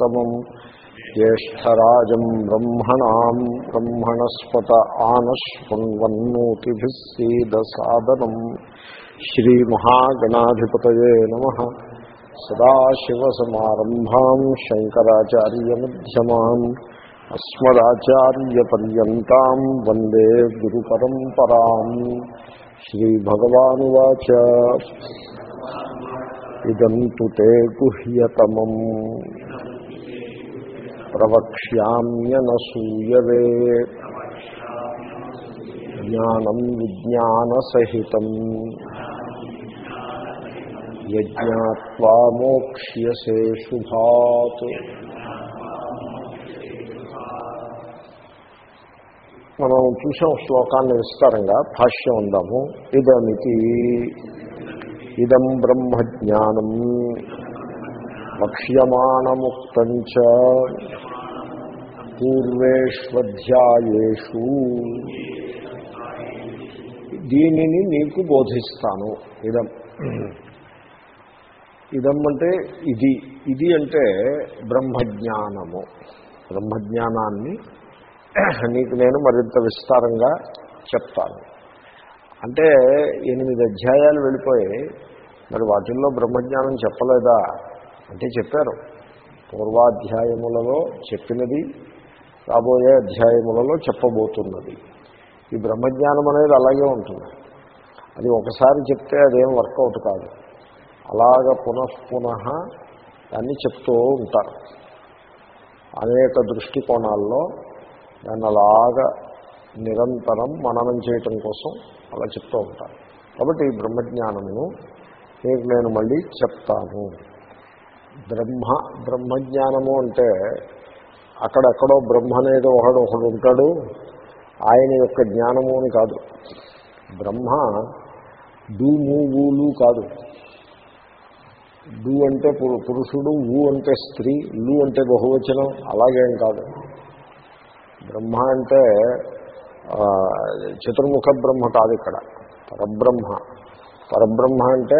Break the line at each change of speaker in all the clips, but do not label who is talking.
ज्येष्ठराजम् ज्येष्ठराजम् ब्रह्मणाम् ब्रह्मणस्पत आनश्वन्वन्नोतिभिः सीदसादनम् श्रीमहागणाधिपतये नमः सदाशिवसमारम्भाम् शङ्कराचार्यमध्यमाम् अस्मदाचार्यपर्यन्ताम् वन्दे गुरुपरम्पराम् श्रीभगवानुवाच इदं तु ते गुह्यतमम् ప్రవక్ష్యామ్యనసూయవే. జ్ఞానం విజ్ఞానసహితం. యజ్ఞాత్వా మోక్ష్యసే శుభాత్. మనం చూసాం శ్లోకాన్ని విస్తారంగా భాష్యం ఉందాము. ఇదమితి. ఇదం బ్రహ్మజ్ఞానం. భక్ష్యమాణముక్తం చ. పూర్వేష్వధ్యాయేషు. దీనిని నీకు బోధిస్తాను. ఇదం. ఇదం అంటే ఇది. ఇది అంటే బ్రహ్మజ్ఞానము. బ్రహ్మజ్ఞానాన్ని నీకు నేను మరింత విస్తారంగా చెప్తాను. అంటే ఎనిమిది అధ్యాయాలు వెళ్ళిపోయి మరి వాటిల్లో బ్రహ్మజ్ఞానం చెప్పలేదా? అంటే చెప్పారు. పూర్వాధ్యాయములలో చెప్పినది రాబోయే అధ్యాయములలో చెప్పబోతున్నది. ఈ బ్రహ్మజ్ఞానం అనేది అలాగే ఉంటుంది. అది ఒకసారి చెప్తే అదేం వర్కౌట్ కాదు. అలాగ పునఃపునః దాన్ని చెప్తూ ఉంటారు. అనేక దృష్టికోణాల్లో దాన్ని అలాగా నిరంతరం మననం చేయటం కోసం అలా చెప్తూ ఉంటారు. కాబట్టి ఈ బ్రహ్మజ్ఞానమును నీకు నేను మళ్ళీ చెప్తాను. బ్రహ్మ బ్రహ్మజ్ఞానము అంటే అక్కడెక్కడో బ్రహ్మ అనేది ఒకడు ఒకడు ఉంటాడు. ఆయన యొక్క జ్ఞానము అని కాదు. బ్రహ్మ డూమూలు కాదు. డూ అంటే పురుషుడు ఊ అంటే స్త్రీ లు అంటే బహువచనం అలాగేం కాదు. బ్రహ్మ అంటే చతుర్ముఖ బ్రహ్మ కాదు ఇక్కడ. పరబ్రహ్మ. పరబ్రహ్మ అంటే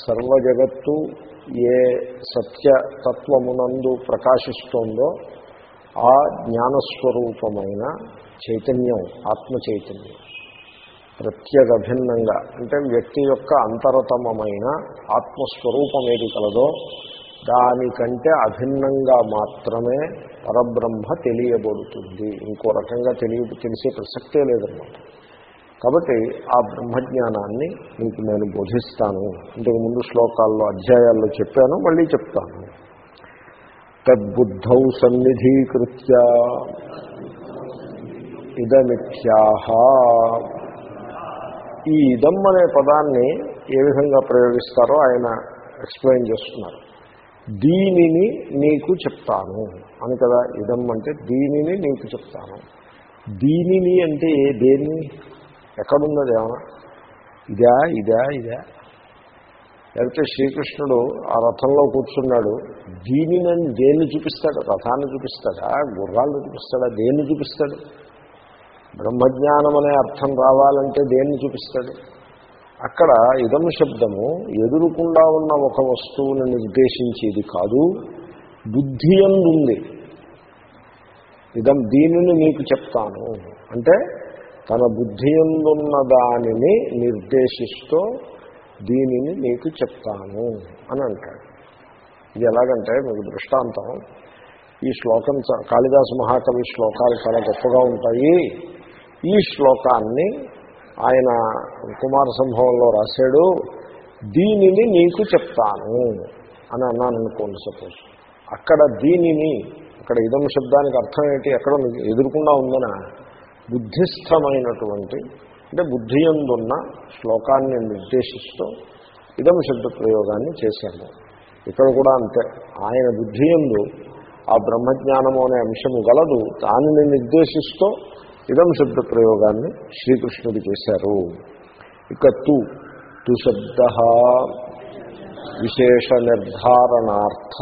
సర్వ జగత్తు ఏ సత్యతత్వమునందు ప్రకాశిస్తోందో ఆ జ్ఞానస్వరూపమైన చైతన్యం ఆత్మ చైతన్యం ప్రత్యేక భిన్నంగా అంటే వ్యక్తి యొక్క అంతరతమమైన ఆత్మస్వరూపం ఏది కలదో దానికంటే అభిన్నంగా మాత్రమే పరబ్రహ్మ తెలియబడుతుంది. ఇంకో రకంగా తెలియ తెలిసే ప్రసక్తే లేదన్నమాట. కాబట్టి ఆ బ్రహ్మజ్ఞానాన్ని మీకు నేను బోధిస్తాను. ఇంతకు ముందు శ్లోకాల్లో అధ్యాయాల్లో చెప్పాను మళ్ళీ చెప్తాను. తద్బుద్ధౌ సన్నిధీకృత్య ఇదమిథ్యాహ. ఈ ఇదం అనే పదాన్ని ఏ విధంగా ప్రయోగిస్తారో ఆయన ఎక్స్ప్లెయిన్ చేస్తున్నారు. దీనిని నీకు చెప్తాను. అని కదా ఇదం అంటే దీనిని నీకు చెప్తాను. దీనిని అంటే ఏ దేన్ని? ఎక్కడున్నది ఏమన్నా? ఇదా ఇదా ఇదా. లేకపోతే శ్రీకృష్ణుడు ఆ రథంలో కూర్చున్నాడు. దీనిని దేన్ని చూపిస్తాడు? రథాన్ని చూపిస్తాడా? గుర్రాలను చూపిస్తాడా? దేన్ని చూపిస్తాడు? బ్రహ్మజ్ఞానం అనే అర్థం రావాలంటే దేన్ని చూపిస్తాడు? అక్కడ ఇదం శబ్దము ఎదురుకుండా ఉన్న ఒక వస్తువుని నిర్దేశించేది కాదు బుద్ధి ఉంది ఇదం దీనిని మీకు చెప్తాను. అంటే తన బుద్ధి ఎందున్న దానిని నిర్దేశిస్తూ దీనిని నీకు చెప్తాను అని అంటాడు. ఇది ఎలాగంటే మీకు దృష్టాంతం ఈ శ్లోకం కాళిదాస మహాకవి శ్లోకాలు చాలా గొప్పగా ఉంటాయి. ఈ శ్లోకాన్ని ఆయన కుమార సంభవంలో రాశాడు దీనిని నీకు చెప్తాను అని అన్నాను అనుకోండి సపోజ్. అక్కడ దీనిని అక్కడ ఇదం శబ్దానికి అర్థం ఏంటి ఎక్కడ ఎదురుకుండా ఉందన? బుద్ధిస్థమైనటువంటి అంటే బుద్ధి ఎందున్న శ్లోకాన్ని నిర్దేశిస్తూ ఇదం శబ్ద ప్రయోగాన్ని చేశాను ఇక్కడ కూడా అంతే. ఆయన బుద్ధి ఎందు ఆ బ్రహ్మజ్ఞానము అనే అంశము గలదు. దానిని నిర్దేశిస్తూ ఇదం శబ్ద ప్రయోగాన్ని శ్రీకృష్ణుడు చేశారు. ఇక తు తు శబ్ద విశేష నిర్ధారణార్థ.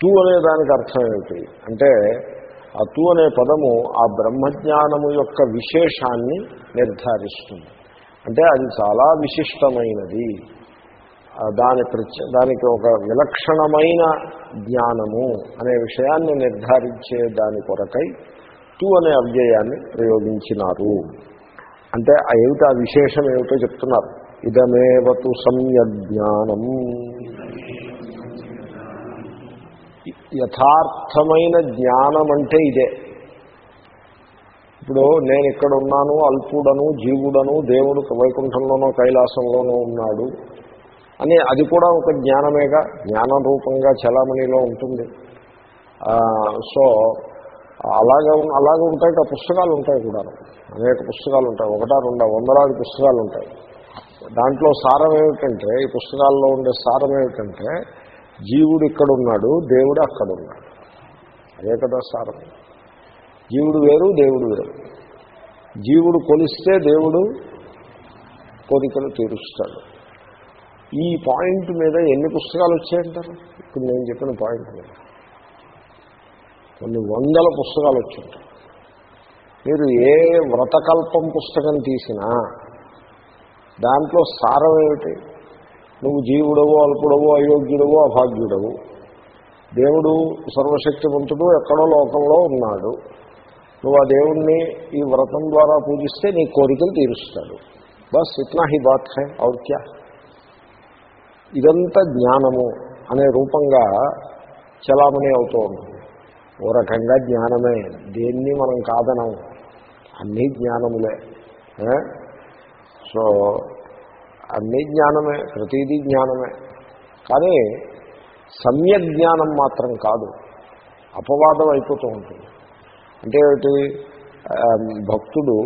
తు అనే దానికి అర్థం ఏమిటి? అంటే ఆ తు అనే పదము ఆ బ్రహ్మజ్ఞానము యొక్క విశేషాన్ని నిర్ధారిస్తుంది. అంటే అది చాలా విశిష్టమైనది. దాని ప్రత్య దానికి ఒక విలక్షణమైన జ్ఞానము అనే విషయాన్ని నిర్ధారించే దాని కొరకై తు అనే అవ్యయాన్ని ప్రయోగించినారు. అంటే ఏమిటి ఆ విశేషం ఏమిటో చెప్తున్నారు. ఇదమేవతు సమ్యజ్ఞానం. యథార్థమైన జ్ఞానం అంటే ఇదే. ఇప్పుడు నేను ఇక్కడ ఉన్నాను అల్పుడను జీవుడను దేవుడు వైకుంఠంలోనో కైలాసంలోనో ఉన్నాడు అని అది కూడా ఒక జ్ఞానమేగా జ్ఞాన రూపంగా చలామణిలో ఉంటుంది. సో అలాగే అలాగే ఉంటాయి ఆ పుస్తకాలు ఉంటాయి కూడా అనేక పుస్తకాలు ఉంటాయి ఒకటా రెండా వందలాది పుస్తకాలు ఉంటాయి. దాంట్లో సారం ఏమిటంటే ఈ పుస్తకాల్లో ఉండే సారం ఏమిటంటే జీవుడు ఇక్కడ ఉన్నాడు దేవుడు అక్కడ ఉన్నాడు అదే కదా సారం. జీవుడు వేరు దేవుడు వేరు. జీవుడు కొలిస్తే దేవుడు కోరికలు తీరుస్తాడు. ఈ పాయింట్ మీద ఎన్ని పుస్తకాలు వచ్చాయంటారు? ఇప్పుడు నేను చెప్పిన పాయింట్ మీద. కొన్ని వందల పుస్తకాలు వచ్చుంటాయి మీరు ఏ వ్రతకల్పం పుస్తకం తీసినా దాంట్లో సారం ఏమిటి? నువ్వు జీవుడవో అల్పుడవో అయోగ్యుడవో అభాగ్యుడవు. దేవుడు సర్వశక్తివంతుడు ఎక్కడో లోకంలో ఉన్నాడు. నువ్వు ఆ దేవుణ్ణి ఈ వ్రతం ద్వారా పూజిస్తే నీ కోరికలు తీరుస్తాడు. బస్ ఇట్నా హీ బాత్ హై ఔర్ క్యా? ఇదంతా జ్ఞానము అనే రూపంగా చలామణి అవుతూ ఉంటుంది. ఓ రకంగా జ్ఞానమే. దేన్ని మనం కాదనం. అన్నీ జ్ఞానములే. సో అన్నీ జ్ఞానమే ప్రతిదీ జ్ఞానమే. కానీ సమ్యక్ జ్ఞానం మాత్రం కాదు. అపవాదం అయిపోతూ ఉంటుంది. అంటే ఏమిటి? భక్తుడు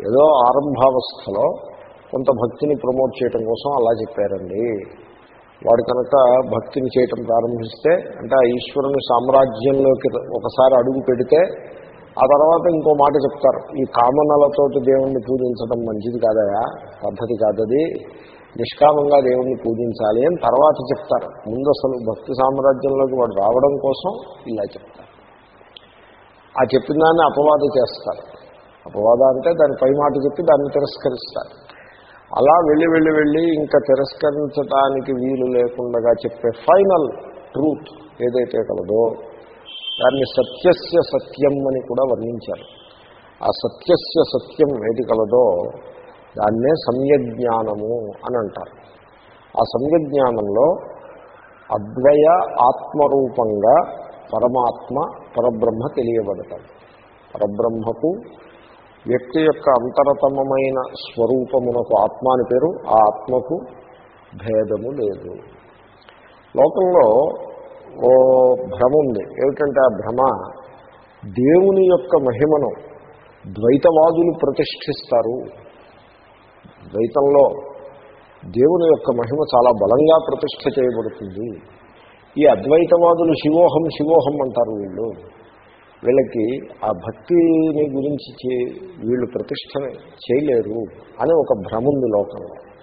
ఏదో ఆరంభావస్థలో కొంత భక్తిని ప్రమోట్ చేయటం కోసం అలా చెప్పారండి. వాడు కనుక భక్తిని చేయటం ప్రారంభిస్తే అంటే ఆ ఈశ్వరుని సామ్రాజ్యంలోకి ఒకసారి అడుగు పెడితే ఆ తర్వాత ఇంకో మాట చెప్తారు. ఈ కామనలతోటి దేవుణ్ణి పూజించడం మంచిది కాదయా? పద్ధతి కాదది. నిష్కామంగా దేవుణ్ణి పూజించాలి అని తర్వాత చెప్తారు. ముందు అసలు భక్తి సామ్రాజ్యంలోకి వాడు రావడం కోసం ఇలా చెప్తారు. ఆ చెప్పిన దాన్ని అపవాద చేస్తారు. అపవాద అంటే దాని పై మాట చెప్పి దాన్ని తిరస్కరిస్తారు. అలా వెళ్ళి వెళ్ళి వెళ్ళి ఇంకా తిరస్కరించడానికి వీలు లేకుండా చెప్పే ఫైనల్ ట్రూత్ ఏదైతే కలదో దాన్ని సత్యస్య సత్యం అని కూడా వర్ణించారు. ఆ సత్యస్య సత్యం ఏది కలదో దాన్నే సమ్యజ్ఞానము అని అంటారు. ఆ సమ్యజ్ఞానంలో అద్వయ ఆత్మరూపంగా పరమాత్మ పరబ్రహ్మ తెలియబడతాడు పరబ్రహ్మకు వ్యక్తి యొక్క అంతరతమమైన స్వరూపమునకు ఆత్మ అని పేరు ఆ ఆత్మకు భేదము లేదు. లోకంలో ఓ భ్రమ ఉంది ఏమిటంటే ఆ భ్రమ దేవుని యొక్క మహిమను ద్వైతవాదులు ప్రతిష్ఠిస్తారు. ద్వైతంలో దేవుని యొక్క మహిమ చాలా బలంగా ప్రతిష్ఠ చేయబడుతుంది. ఈ అద్వైతవాదులు శివోహం శివోహం అంటారు వీళ్ళు. వీళ్ళకి ఆ భక్తిని గురించి చే- వీళ్ళు ప్రతిష్ట చేయలేరు అని ఒక భ్రమ ఉంది లోకంలో.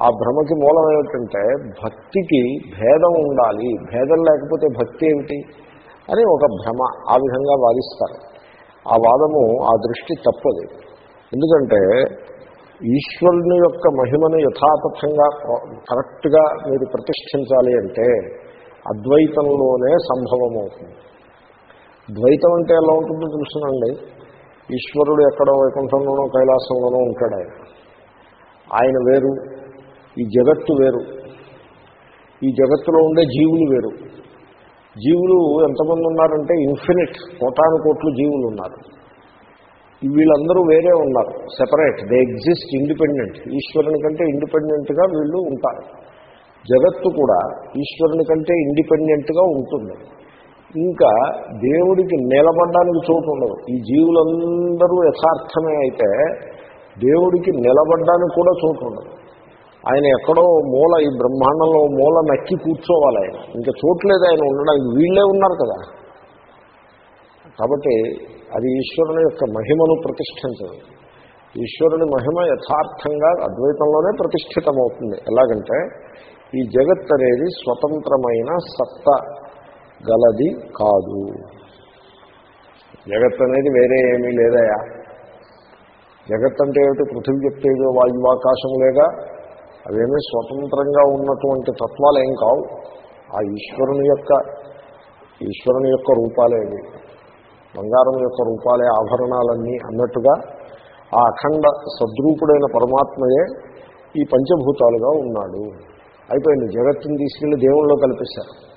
ఆ భ్రమకి మూలం ఏమిటంటే భక్తికి భేదం ఉండాలి. భేదం లేకపోతే భక్తి ఏమిటి? అని ఒక భ్రమ ఆ విధంగా వాదిస్తారు. ఆ వాదము ఆ దృష్టి తప్పది. ఎందుకంటే ఈశ్వరుని యొక్క మహిమను యథాతథంగా కరెక్ట్గా మీరు ప్రతిష్ఠించాలి అంటే అద్వైతంలోనే సంభవం అవుతుంది ద్వైతం అంటే ఎలా ఉంటుందో తెలుసునండి. ఈశ్వరుడు ఎక్కడో వైకుంఠంలోనో కైలాసంలోనో ఉంటాడు ఆయన. ఆయన వేరు ఈ జగత్తు వేరు. ఈ జగత్తులో ఉండే జీవులు వేరు. జీవులు ఎంతమంది ఉన్నారంటే ఇన్ఫినిట్ కోటాను కోట్లు జీవులు ఉన్నారు. వీళ్ళందరూ వేరే ఉన్నారు సెపరేట్ దే ఎగ్జిస్ట్ ఇండిపెండెంట్ ఈశ్వరుని కంటే ఇండిపెండెంట్గా వీళ్ళు ఉంటారు. జగత్తు కూడా ఈశ్వరుని కంటే ఇండిపెండెంట్గా ఉంటుంది. ఇంకా దేవుడికి నిలబడడానికి చోటు ఉండదు. ఈ జీవులందరూ యథార్థమే అయితే దేవుడికి నిలబడడానికి కూడా చోటు ఉండదు. ఆయన ఎక్కడో మూల ఈ బ్రహ్మాండంలో మూల నక్కి కూర్చోవాలి ఆయన. ఇంకా చోట్లేదు ఆయన ఉండడానికి. వీళ్ళే ఉన్నారు కదా. కాబట్టి అది ఈశ్వరుని యొక్క మహిమను ప్రతిష్ఠించదు ఈశ్వరుని మహిమ యథార్థంగా అద్వైతంలోనే ప్రతిష్ఠితమవుతుంది. ఎలాగంటే ఈ జగత్ అనేది స్వతంత్రమైన సత్త గలది కాదు. జగత్ అనేది వేరే ఏమీ లేదయా? జగత్ అంటే ఏమిటి? పృథివీ ఆకాశం లేదా అవేమీ స్వతంత్రంగా ఉన్నటువంటి తత్వాలు ఏం కావు. ఆ ఈశ్వరుని యొక్క ఈశ్వరుని యొక్క రూపాలే అవి. బంగారం యొక్క రూపాలే ఆభరణాలన్నీ అన్నట్టుగా ఆ అఖండ సద్రూపుడైన పరమాత్మయే ఈ పంచభూతాలుగా ఉన్నాడు. అయిపోయింది. జగత్తుని తీసుకెళ్ళి దేవుళ్ళు కల్పిస్తారు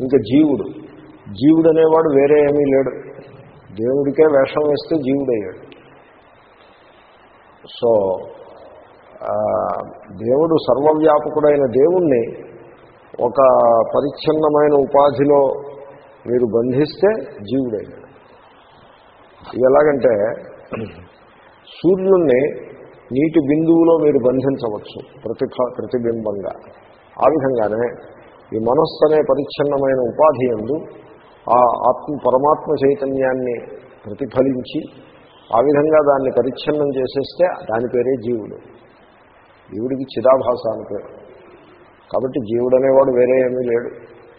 ఇంకా జీవుడు. జీవుడు అనేవాడు వేరే ఏమీ లేడు. దేవుడికే వేషం వేస్తే జీవుడయ్యాడు. సో దేవుడు సర్వవ్యాపకుడైన దేవుణ్ణి ఒక పరిచ్ఛిన్నమైన ఉపాధిలో మీరు బంధిస్తే జీవుడయ్యాడు ఇది ఎలాగంటే సూర్యుణ్ణి నీటి బిందువులో మీరు బంధించవచ్చు ప్రతిభ ప్రతిబింబంగా. ఆ విధంగానే ఈ మనస్సు అనే పరిచ్ఛిన్నమైన ఉపాధి ఎందు ఆ ఆత్మ పరమాత్మ చైతన్యాన్ని ప్రతిఫలించి ఆ విధంగా దాన్ని పరిచ్ఛిన్నం చేసేస్తే దాని పేరే జీవుడు. జీవుడికి చిదాభాస అని పేరు. కాబట్టి జీవుడు అనేవాడు వేరే ఏమీ లేడు.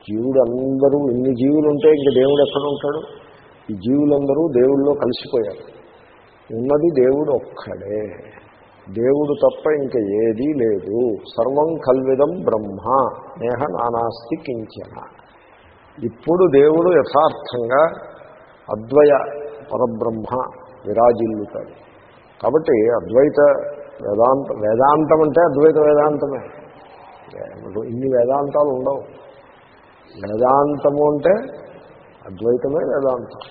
జీవుడు అందరూ ఇన్ని జీవులు ఉంటే ఇంక దేవుడు ఎక్కడ ఉంటాడు? ఈ జీవులందరూ దేవుళ్ళలో కలిసిపోయారు. ఉన్నది దేవుడు ఒక్కడే. దేవుడు తప్ప ఇంక ఏదీ లేదు. సర్వం కల్విదం బ్రహ్మ. నేహ నానాస్తి కించన. ఇప్పుడు దేవుడు యథార్థంగా అద్వయ పరబ్రహ్మ విరాజిల్లుతాడు. కాబట్టి అద్వైత వేదాంత వేదాంతం అంటే అద్వైత వేదాంతమే. ఇన్ని వేదాంతాలు ఉండవు. వేదాంతము అంటే అద్వైతమే వేదాంతం.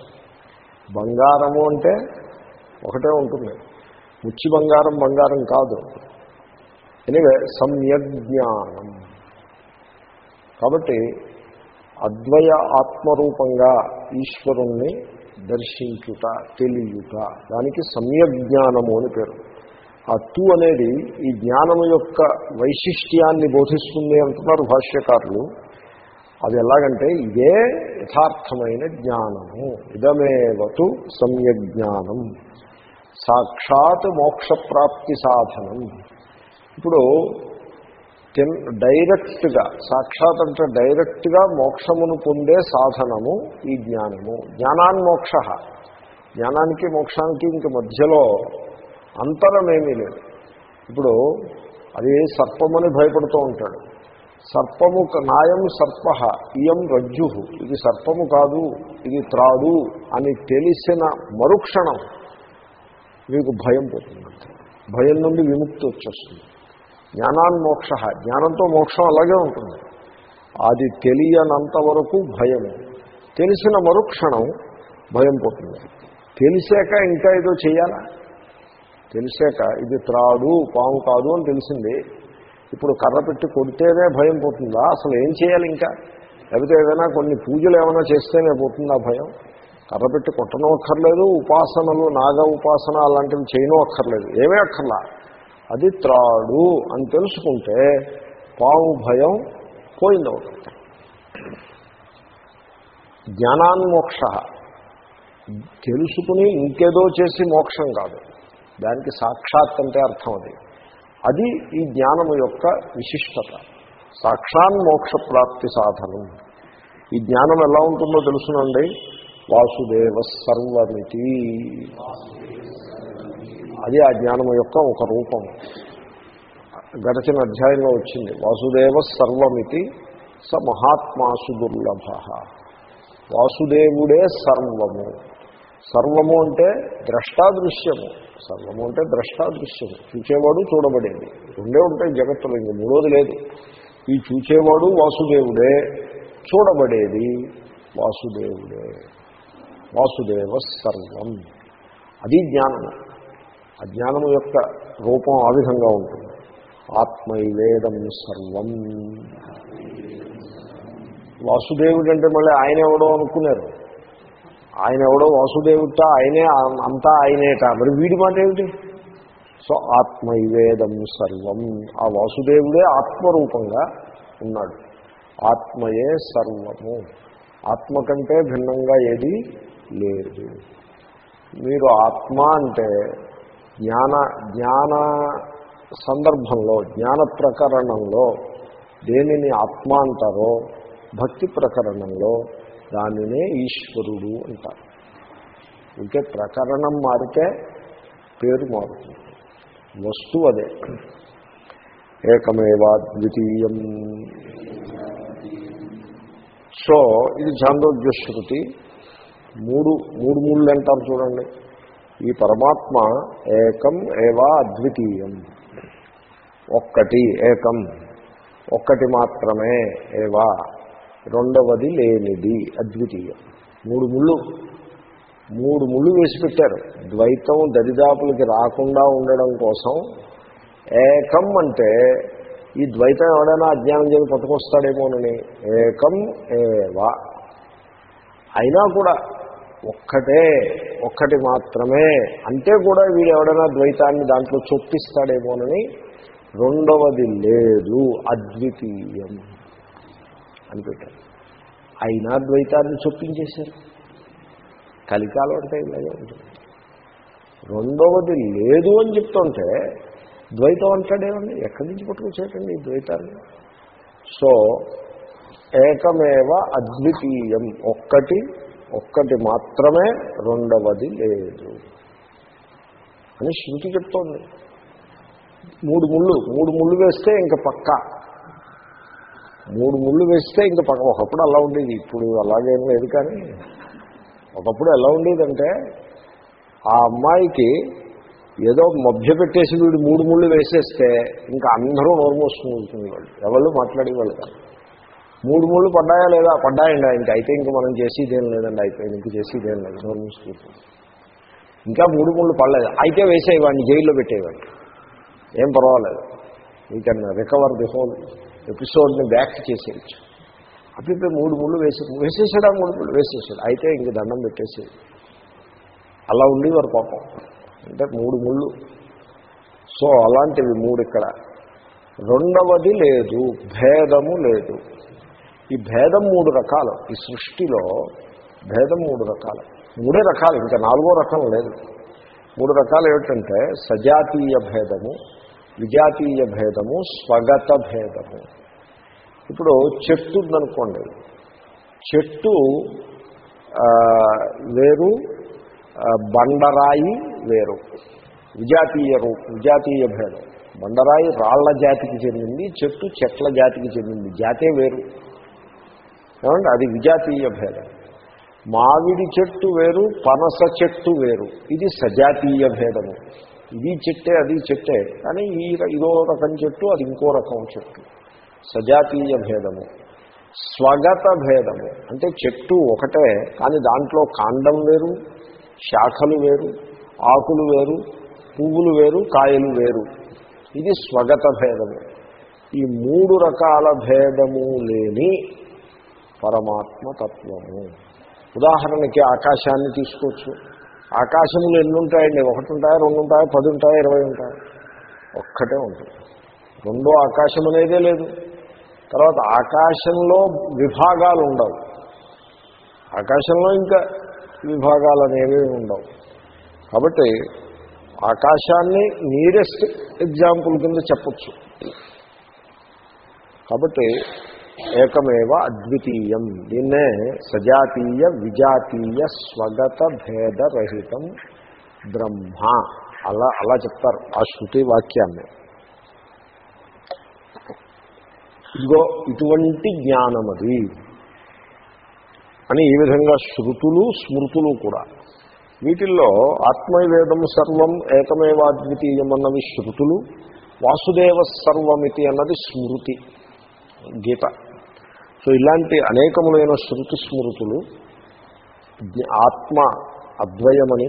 బంగారము అంటే ఒకటే ఉంటుంది. ముచ్చి బంగారం బంగారం కాదు. ఎనివే సమ్యజ్ఞానం కాబట్టి అద్వయ ఆత్మరూపంగా ఈశ్వరుణ్ణి దర్శించుట తెలియుట దానికి సమ్యజ్ఞానము అని పేరు. ఆ తు అనేది ఈ జ్ఞానము యొక్క వైశిష్ట్యాన్ని బోధిస్తుంది అంటున్నారు భాష్యకారులు. అది ఎలాగంటే ఇదే యథార్థమైన జ్ఞానము. ఇదమేవతు సమ్యజ్ఞానం. సాక్షాత్ మోక్షప్రాప్తి సాధనం. ఇప్పుడు డైరెక్ట్గా సాక్షాత్ అంటే డైరెక్ట్గా మోక్షమును పొందే సాధనము ఈ జ్ఞానము. జ్ఞానాన్మోక్ష. జ్ఞానానికి మోక్షానికి ఇంక మధ్యలో అంతరమేమీ లేదు. ఇప్పుడు అది సర్పమని భయపడుతూ ఉంటాడు. సర్పము క- నాయం సర్ప ఇయం రజ్జు ఇది సర్పము కాదు ఇది త్రాడు అని తెలిసిన మరుక్షణం మీకు భయం పోతుంది భయం నుండి విముక్తి వచ్చేస్తుంది. జ్ఞానాన్మోక్ష జ్ఞానంతో మోక్షం అలాగే ఉంటుంది. అది తెలియనంత వరకు భయం. తెలిసిన మరుక్షణం భయం పోతుంది. తెలిసాక ఇంకా ఏదో చేయాలా? తెలిసాక ఇది త్రాడు పాము కాదు అని తెలిసింది. ఇప్పుడు కర్ర పెట్టి కొడితేనే భయం పోతుందా? అసలు ఏం చేయాలి ఇంకా? లేకపోతే ఏదైనా కొన్ని పూజలు ఏమైనా చేస్తేనే పోతుందా భయం? కర్ర పెట్టి కొట్టడం అక్కర్లేదు ఉపాసనలు నాగ ఉపాసన అలాంటివి చేయడం అక్కర్లేదు ఏమీ అక్కర్లా. అది త్రాడు అని తెలుసుకుంటే పాము భయం పోయింది ఒకటి జ్ఞానాన్మోక్ష. తెలుసుకుని ఇంకేదో చేసి మోక్షం కాదు. దానికి సాక్షాత్ అంటే అర్థం అది. అది ఈ జ్ఞానము యొక్క విశిష్టత. సాక్షాన్ మోక్ష ప్రాప్తి సాధనం. ఈ జ్ఞానం ఎలా ఉంటుందో తెలుసునండి. వాసుదేవ సర్వమితి. అది ఆ జ్ఞానము యొక్క ఒక రూపం. గడచిన అధ్యాయంలో వచ్చింది. వాసుదేవ సర్వమితి స మహాత్మాసు దుర్లభ. వాసుదేవుడే సర్వము. సర్వము అంటే ద్రష్టాదృశ్యము. సర్వము అంటే ద్రష్టాదృశ్యము చూచేవాడు చూడబడేది. రెండే ఉంటాయి జగత్తులో ఇంక మూడోది లేదు. ఈ చూచేవాడు వాసుదేవుడే చూడబడేది వాసుదేవుడే. వాసుదేవ సర్వం. అది జ్ఞానము. ఆ జ్ఞానము యొక్క రూపం ఆ విధంగా ఉంటుంది. ఆత్మైవేదం సర్వం. వాసుదేవుడు అంటే మళ్ళీ ఆయన ఎవడో అనుకున్నారు. ఆయన ఎవడో వాసుదేవుట ఆయనే అంతా ఆయనేట. మరి వీడి మాట ఏమిటి? సో ఆత్మైవేదం సర్వం. ఆ వాసుదేవుడే ఆత్మరూపంగా ఉన్నాడు. ఆత్మయే సర్వము. ఆత్మ కంటే భిన్నంగా ఏది లేదు. మీరు ఆత్మ అంటే జ్ఞాన జ్ఞాన సందర్భంలో జ్ఞాన ప్రకరణంలో దేనిని ఆత్మ అంటారో భక్తి ప్రకరణంలో దానినే ఈశ్వరుడు అంటారు. ఇంకే ప్రకరణం మారితే పేరు మారుతుంది. వస్తువు అదే. ఏకమేవా ద్వితీయం. సో ఇది ఛాందోగ్య శృతి మూడు మూడు మూడు అంటారు చూడండి. ఈ పరమాత్మ ఏకం ఏవా అద్వితీయం ఒక్కటి ఏకం. ఒక్కటి మాత్రమే ఏవా రెండవది లేనిది అద్వితీయం. మూడు ముళ్ళు. మూడు ముళ్ళు వేసి పెట్టారు. ద్వైతం దరిదాపులకి రాకుండా ఉండడం కోసం ఏకం అంటే ఈ ద్వైతం ఎవడైనా అజ్ఞానం చేసి పట్టుకొస్తాడేమోనని. ఏకం ఏవా. అయినా కూడా ఒక్కటే ఒక్కటి మాత్రమే. అంటే కూడా వీడు ఎవడైనా ద్వైతాన్ని దాంట్లో చొప్పిస్తాడేమోనని. రెండవది లేదు అద్వితీయం. అని పెట్టారు. అయినా ద్వైతాన్ని చొప్పించేశారు. కలికాలం అంటే ఇలాగే ఉంటుంది. రెండవది లేదు అని చెప్తుంటే ద్వైతం అంటాడేమండి ఎక్కడి నుంచి పట్టుకొచ్చేటండి ఈ ద్వైతాన్ని? సో ఏకమేవ అద్వితీయం. ఒక్కటి ఒక్కటి మాత్రమే రెండవది లేదు అని శృతి చెప్తోంది. మూడు ముళ్ళు మూడు ముళ్ళు వేస్తే ఇంక పక్క. మూడు ముళ్ళు వేస్తే ఇంక పక్క ఒకప్పుడు అలా ఉండేది. ఇప్పుడు అలాగేం లేదు కానీ ఒకప్పుడు ఎలా ఉండేదంటే ఆ అమ్మాయికి ఏదో మభ్య పెట్టేసి వీడు మూడు ముళ్ళు వేసేస్తే ఇంకా అందరూ నోరుమోసుకుని వాళ్ళు ఎవరు మాట్లాడేవాళ్ళు కాదు. మూడు ముళ్ళు పడ్డాయా లేదా? పడ్డాయండి ఆయనకి. అయితే ఇంక మనం చేసేదేం లేదండి. అయిపోయింది ఇంక చేసేదేం లేదు. నోరుమూసుకుంటుంది ఇంకా మూడు ముళ్ళు పడలేదు. అయితే వేసేవాడిని జైల్లో పెట్టేవాడిని. ఏం పర్వాలేదు. You can recover the whole ఎపిసోడ్ని back చేసేయచ్చు. అప్పుడు మూడు ముళ్ళు వేసి వేసేసాడా? మూడు ముళ్ళు వేసేసాడు. అయితే ఇంక దండం పెట్టేసి అలా ఉండేవారు పాపం. అంటే మూడు ముళ్ళు. సో అలాంటివి మూడు ఇక్కడ రెండవది లేదు. భేదము లేదు. ఈ భేదం మూడు రకాలు. ఈ సృష్టిలో భేదం మూడు రకాలు. మూడే రకాలు. ఇంకా నాలుగో రకం లేదు. మూడు రకాలు ఏమిటంటే సజాతీయ భేదము విజాతీయ భేదము స్వగత భేదము ఇప్పుడు చెట్టు ఉందనుకోండి చెట్టు వేరు బండరాయి వేరు. విజాతీయ రూ విజాతీయ భేదం. బండరాయి రాళ్ళ జాతికి చెందింది చెట్టు చెట్ల జాతికి చెందింది. జాతే వేరు. ఏమంటే అది విజాతీయ భేదం. మామిడి చెట్టు వేరు పనస చెట్టు వేరు. ఇది సజాతీయ భేదము. ఇది చెట్టే అది చెట్టే. కానీ ఈ ఇదో రకం చెట్టు అది ఇంకో రకం చెట్టు. సజాతీయ భేదము. స్వగత భేదము. అంటే చెట్టు ఒకటే కానీ దాంట్లో కాండం వేరు శాఖలు వేరు ఆకులు వేరు పువ్వులు వేరు కాయలు వేరు. ఇది స్వగత భేదము. ఈ మూడు రకాల భేదము లేని పరమాత్మ తత్వము. ఉదాహరణకి ఆకాశాన్ని తీసుకోవచ్చు. ఆకాశములు ఎన్ని ఉంటాయండి ఒకటి ఉంటాయా రెండు ఉంటాయా పది ఉంటాయా ఇరవై ఉంటాయా ఒక్కటే ఉంటుంది. రెండో ఆకాశం అనేదే లేదు. తర్వాత ఆకాశంలో విభాగాలు ఉండవు ఆకాశంలో ఇంకా విభాగాలు అనేవి ఉండవు. కాబట్టి ఆకాశాన్ని నీరెస్ట్ ఎగ్జాంపుల్ కింద చెప్పచ్చు. కాబట్టి ఏకమేవ అద్వితీయం. దీన్నే సజాతీయ విజాతీయ స్వగత భేదరహితం బ్రహ్మ. అలా అలా చెప్తారు ఆ శృతి వాక్యాన్ని. ఇదిగో ఇటువంటి జ్ఞానమది అని ఈ విధంగా శృతులు స్మృతులు కూడా. వీటిల్లో ఆత్మవేదం సర్వం ఏకమేవాద్వితీయం అన్నవి శృతులు వాసుదేవ సర్వమితి అన్నది స్మృతి గీత. సో ఇలాంటి అనేకములైన శృతి స్మృతులు ఆత్మ అద్వయమని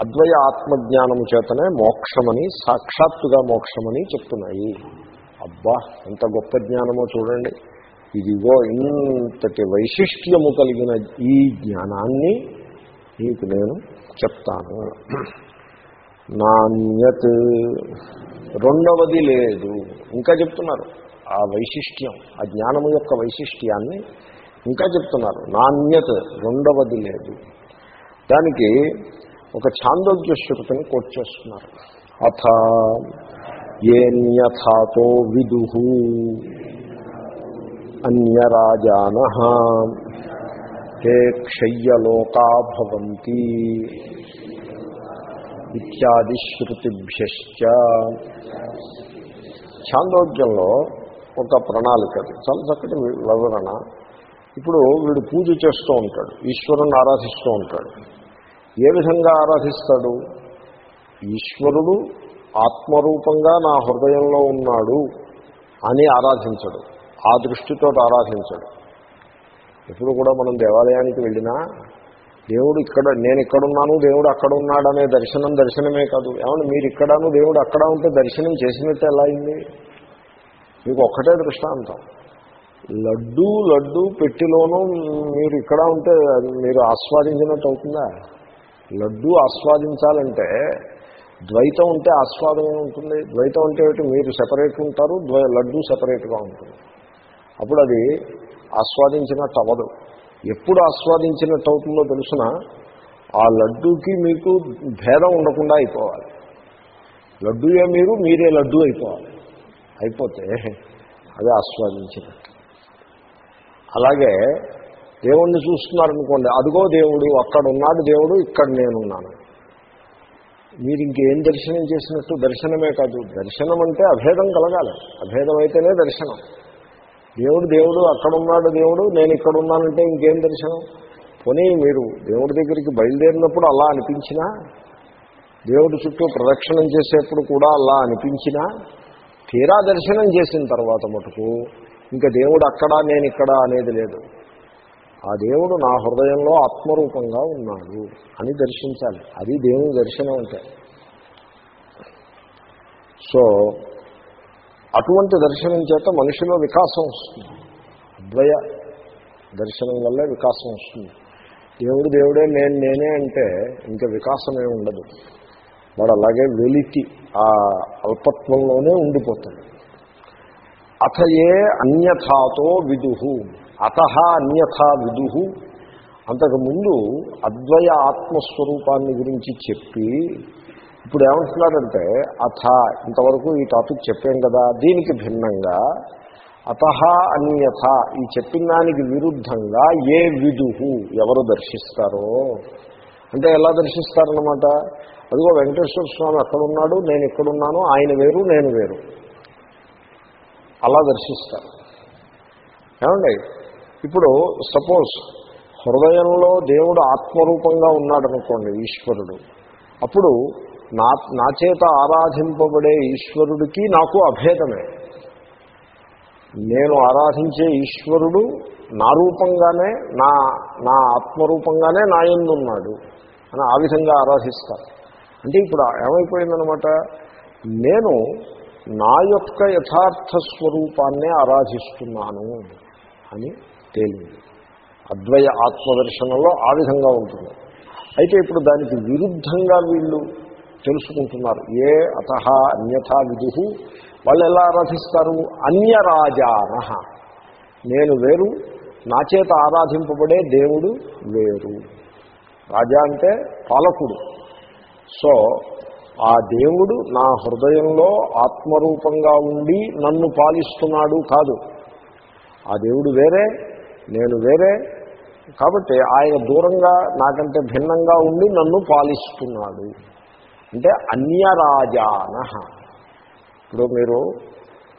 అద్వయ ఆత్మజ్ఞానము చేతనే మోక్షమని సాక్షాత్తుగా మోక్షమని చెప్తున్నాయి. అబ్బా ఎంత గొప్ప జ్ఞానమో చూడండి. ఇదిగో ఇంతటి వైశిష్ట్యము కలిగిన ఈ జ్ఞానాన్ని నీకు నేను చెప్తాను. నాణ్యత్ రెండవది లేదు. ఇంకా చెప్తున్నారు. ఆ వైశిష్ట్యం ఆ జ్ఞానము యొక్క వైశిష్ట్యాన్ని ఇంకా చెప్తున్నారు. నాణ్యత రెండవది లేదు. దానికి ఒక ఛాందోగ్య శృతిని కోట్ చేస్తున్నారు. అథ ఏన్యథాతో విదు అన్యరాజాన హే క్షయ్యలోకా భవంతి ఇత్యాది శృతిభ్య ఛాందోగ్యంలో ఒక ప్రణాళిక చాలా చక్కటి వివరణ. ఇప్పుడు వీడు పూజ చేస్తూ ఉంటాడు. ఈశ్వరుని ఆరాధిస్తూ ఉంటాడు. ఏ విధంగా ఆరాధిస్తాడు? ఈశ్వరుడు ఆత్మరూపంగా నా హృదయంలో ఉన్నాడు అని ఆరాధించడు. ఆ దృష్టితో ఆరాధించడు. ఎప్పుడు కూడా మనం దేవాలయానికి వెళ్ళినా దేవుడు ఇక్కడ నేను ఇక్కడున్నాను దేవుడు అక్కడ ఉన్నాడు అనే దర్శనం దర్శనమే కాదు. ఏమన్నా మీరు ఇక్కడను దేవుడు అక్కడ ఉంటే దర్శనం చేసినట్టు ఎలా అయింది? మీకు ఒక్కటే దృష్టాంతం. లడ్డు లడ్డు పెట్టిలోనూ మీరు ఇక్కడ ఉంటే అది మీరు ఆస్వాదించినట్టు అవుతుందా? లడ్డు ఆస్వాదించాలంటే ద్వైతం ఉంటే ఆస్వాదం ఉంటుంది. ద్వైతం అంటే ఏమిటి? మీరు సెపరేట్ ఉంటారు ద్వై లడ్డు సెపరేట్గా ఉంటుంది. అప్పుడు అది ఆస్వాదించినట్టు అవ్వదు. ఎప్పుడు ఆస్వాదించినట్టు అవుతుందో తెలుసిన? ఆ లడ్డూకి మీకు భేదం ఉండకుండా అయిపోవాలి. లడ్డూయే మీరు మీరే లడ్డు అయిపోవాలి. అయిపోతే అది ఆస్వాదించినట్టు అలాగే దేవుణ్ణి చూస్తున్నారనుకోండి అదిగో దేవుడు అక్కడ ఉన్నాడు దేవుడు ఇక్కడ నేనున్నాను. మీరు ఇంకేం దర్శనం చేసినట్టు దర్శనమే కాదు దర్శనం అంటే అభేదం కలగాలి. అభేదం అయితేనే దర్శనం. దేవుడు దేవుడు అక్కడ ఉన్నాడు దేవుడు నేను ఇక్కడ ఉన్నానంటే ఇంకేం దర్శనం? పోనీ మీరు దేవుడి దగ్గరికి బయలుదేరినప్పుడు అలా అనిపించినా దేవుడి చుట్టూ ప్రదక్షిణం చేసేప్పుడు కూడా అలా అనిపించినా తీరా దర్శనం చేసిన తర్వాత మటుకు ఇంకా దేవుడు అక్కడ నేను ఇక్కడ అనేది లేదు. ఆ దేవుడు నా హృదయంలో ఆత్మరూపంగా ఉన్నాడు అని దర్శించాలి. అది దేవుని దర్శనం అంటే. సో అటువంటి దర్శనం చేత మనిషిలో వికాసం వస్తుంది. అద్వయ దర్శనం వల్లే వికాసం వస్తుంది. దేవుడు దేవుడే నేను నేనే అంటే ఇంకా వికాసమే ఉండదు. వాడు అలాగే వెలితి ఆ అల్పత్వంలోనే ఉండిపోతాడు. అథయే అన్యథాతో విదుహు. అత అన్యథా విదుహు. అంతకుముందు అద్వయ ఆత్మస్వరూపాన్ని గురించి చెప్పి ఇప్పుడు ఏమంటున్నారంటే అథ ఇంతవరకు ఈ టాపిక్ చెప్పాం కదా దీనికి భిన్నంగా అత అన్యథ ఈ చెప్పిన దానికి విరుద్ధంగా ఏ విదుహు ఎవరు దర్శిస్తారో. అంటే ఎలా దర్శిస్తారనమాట అదిగో వెంకటేశ్వర స్వామి అక్కడ ఉన్నాడు నేను ఇక్కడున్నాను ఆయన వేరు నేను వేరు. అలా దర్శిస్తారు. ఏమండి? ఇప్పుడు సపోజ్ హృదయంలో దేవుడు ఆత్మరూపంగా ఉన్నాడనుకోండి ఈశ్వరుడు అప్పుడు నా నా చేత ఆరాధింపబడే ఈశ్వరుడికి నాకు అభేదమే. నేను ఆరాధించే ఈశ్వరుడు నా రూపంగానే నా నా ఆత్మరూపంగానే నా ఉన్నాడు అని ఆ విధంగా ఆరాధిస్తారు. అంటే ఇప్పుడు ఏమైపోయిందనమాట నేను నా యొక్క యథార్థ స్వరూపాన్నే ఆరాధిస్తున్నాను అని తేలింది. అద్వయ ఆత్మదర్శనంలో ఆ విధంగా ఉంటుంది. అయితే ఇప్పుడు దానికి విరుద్ధంగా వీళ్ళు తెలుసుకుంటున్నారు. ఏ అత అన్యథా విదు వాళ్ళు ఎలా ఆరాధిస్తారు? అన్యరాజాన. నేను వేరు నా చేత ఆరాధింపబడే దేవుడు వేరు. రాజా అంటే పాలకుడు. సో ఆ దేవుడు నా హృదయంలో ఆత్మరూపంగా ఉండి నన్ను పాలిస్తున్నాడు కాదు. ఆ దేవుడు వేరే నేను వేరే. కాబట్టి ఆయన దూరంగా నాకంటే భిన్నంగా ఉండి నన్ను పాలిస్తున్నాడు. అంటే అన్యరాజాన. ఇప్పుడు మీరు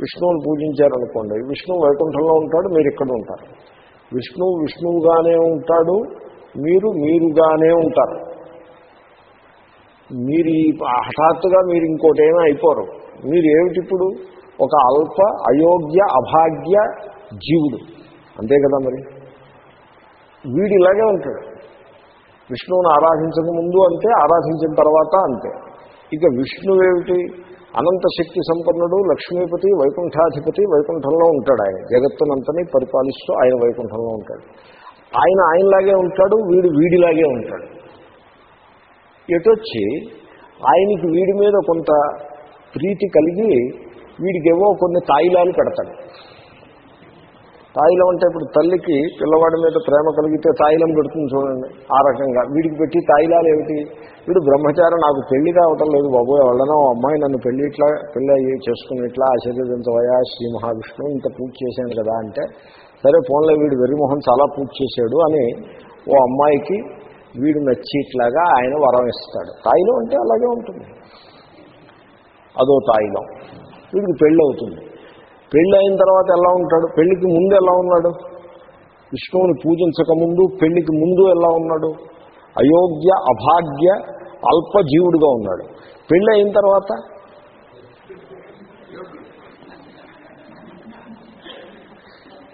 విష్ణువుని పూజించారనుకోండి విష్ణువు వైకుంఠంలో ఉంటాడు మీరు ఇక్కడ ఉంటారు. విష్ణువు విష్ణువుగానే ఉంటాడు మీరు మీరుగానే ఉంటారు. మీరు ఈ హఠాత్తుగా మీరు ఇంకోటి అయిపోరు. మీరు ఏమిటి ఇప్పుడు ఒక అల్ప అయోగ్య అభాగ్య జీవుడు. అంతే కదా మరి? వీడు ఇలాగే ఉంటాడు. విష్ణువుని ఆరాధించక ముందు అంతే ఆరాధించిన తర్వాత అంతే. ఇక విష్ణువేమిటి అనంత శక్తి సంపన్నుడు లక్ష్మీపతి వైకుంఠాధిపతి వైకుంఠంలో ఉంటాడు ఆయన. జగత్తునంతని పరిపాలిస్తూ ఆయన వైకుంఠంలో ఉంటాడు. ఆయన ఆయనలాగే ఉంటాడు వీడు వీడిలాగే ఉంటాడు. ఎటొచ్చి ఆయనకి వీడి మీద కొంత ప్రీతి కలిగి వీడికేవో కొన్ని తాయిలాలు పెడతాడు. తాయిలం అంటే ఇప్పుడు తల్లికి పిల్లవాడి మీద ప్రేమ కలిగితే తాయిలం పెడుతుంది చూడండి. ఆ రకంగా వీడికి పెట్టి తాయిలాలు ఏమిటి? వీడు బ్రహ్మచారం నాకు పెళ్ళి కావటం లేదు బాబు ఎవడనో ఓ అమ్మాయి నన్ను పెళ్ళి ఇట్లా పెళ్ళి అయ్యి చేసుకుని ఇట్లా ఆశీర్వదించవయా శ్రీ మహావిష్ణువు ఇంత పూజ చేశాను కదా అంటే సరే ఫోన్లో వీడు వెర్రిమోహన్ చాలా పూజ చేశాడు అని ఓ అమ్మాయికి వీడు నచ్చిట్లాగా ఆయన వరం ఇస్తాడు. తాయిలో అంటే అలాగే ఉంటుంది. అదో తాయిలో. వీడికి పెళ్ళి అవుతుంది. పెళ్ళి అయిన తర్వాత ఎలా ఉంటాడు? పెళ్ళికి ముందు ఎలా ఉన్నాడు? విష్ణువుని పూజించక ముందు పెళ్ళికి ముందు ఎలా ఉన్నాడు? అయోగ్య అభాగ్య అల్ప జీవుడుగా ఉన్నాడు. పెళ్ళి అయిన తర్వాత?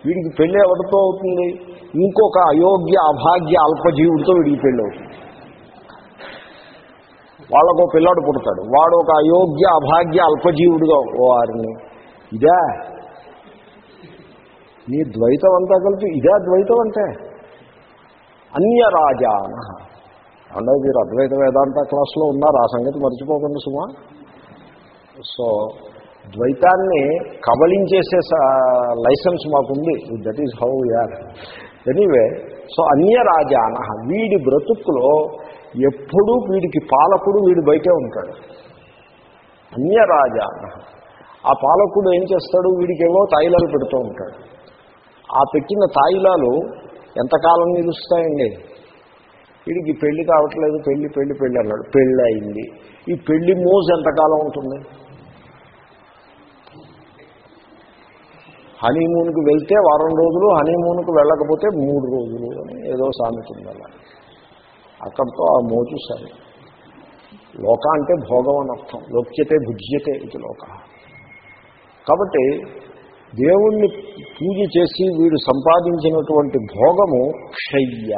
వీడికి పెళ్ళి ఎవరితో అవుతుంది? ఇంకొక అయోగ్య అభాగ్య అల్పజీవుడితో వీడికి పెళ్ళి అవుతుంది. వాళ్ళకు పిల్లాడు పుడతాడు. వాడు ఒక అయోగ్య అభాగ్య అల్పజీవుడుగా వారిని. ఇదే? నీ ద్వైతం అంతా కలిపి ఇదే ద్వైతం అంటే? అన్యరాజాన. అంటే మీరు అద్వైత వేదాంత క్లాస్లో ఉన్నారు ఆ సంగతి మర్చిపోకండి సుమా. సో ద్వైతాన్ని కబలించేసే లైసెన్స్ మాకుంది. దట్ ఈజ్ హౌ యార్ ఎనీవే సో అన్యరాజాన వీడి బ్రతుకులో ఎప్పుడూ వీడికి పాలకుడు వీడి బయటే ఉంటాడు. అన్యరాజాన ఆ పాలకుడు ఏం చేస్తాడు? వీడికేమో తాయిలాలు పెడుతూ ఉంటాడు. ఆ పెట్టిన తాయిలాలు ఎంతకాలం నిలుస్తాయండి? వీడికి పెళ్ళి కావట్లేదు పెళ్ళి పెళ్ళి పెళ్ళి అన్నాడు. పెళ్ళి అయింది ఈ పెళ్ళి మోజు ఎంతకాలం ఉంటుంది? హనీమూన్కి వెళ్తే వారం రోజులు హనీమూన్కి వెళ్ళకపోతే మూడు రోజులు అని ఏదో సామెత ఉంది అలా అక్కడితో ఆ మోజు సరే. లోక అంటే భోగం అని అర్థం. లోక్యతే భుజ్యతే ఇది లోక. కాబట్టి దేవుణ్ణి పూజ చేసి వీడు సంపాదించినటువంటి భోగము క్షయ్య.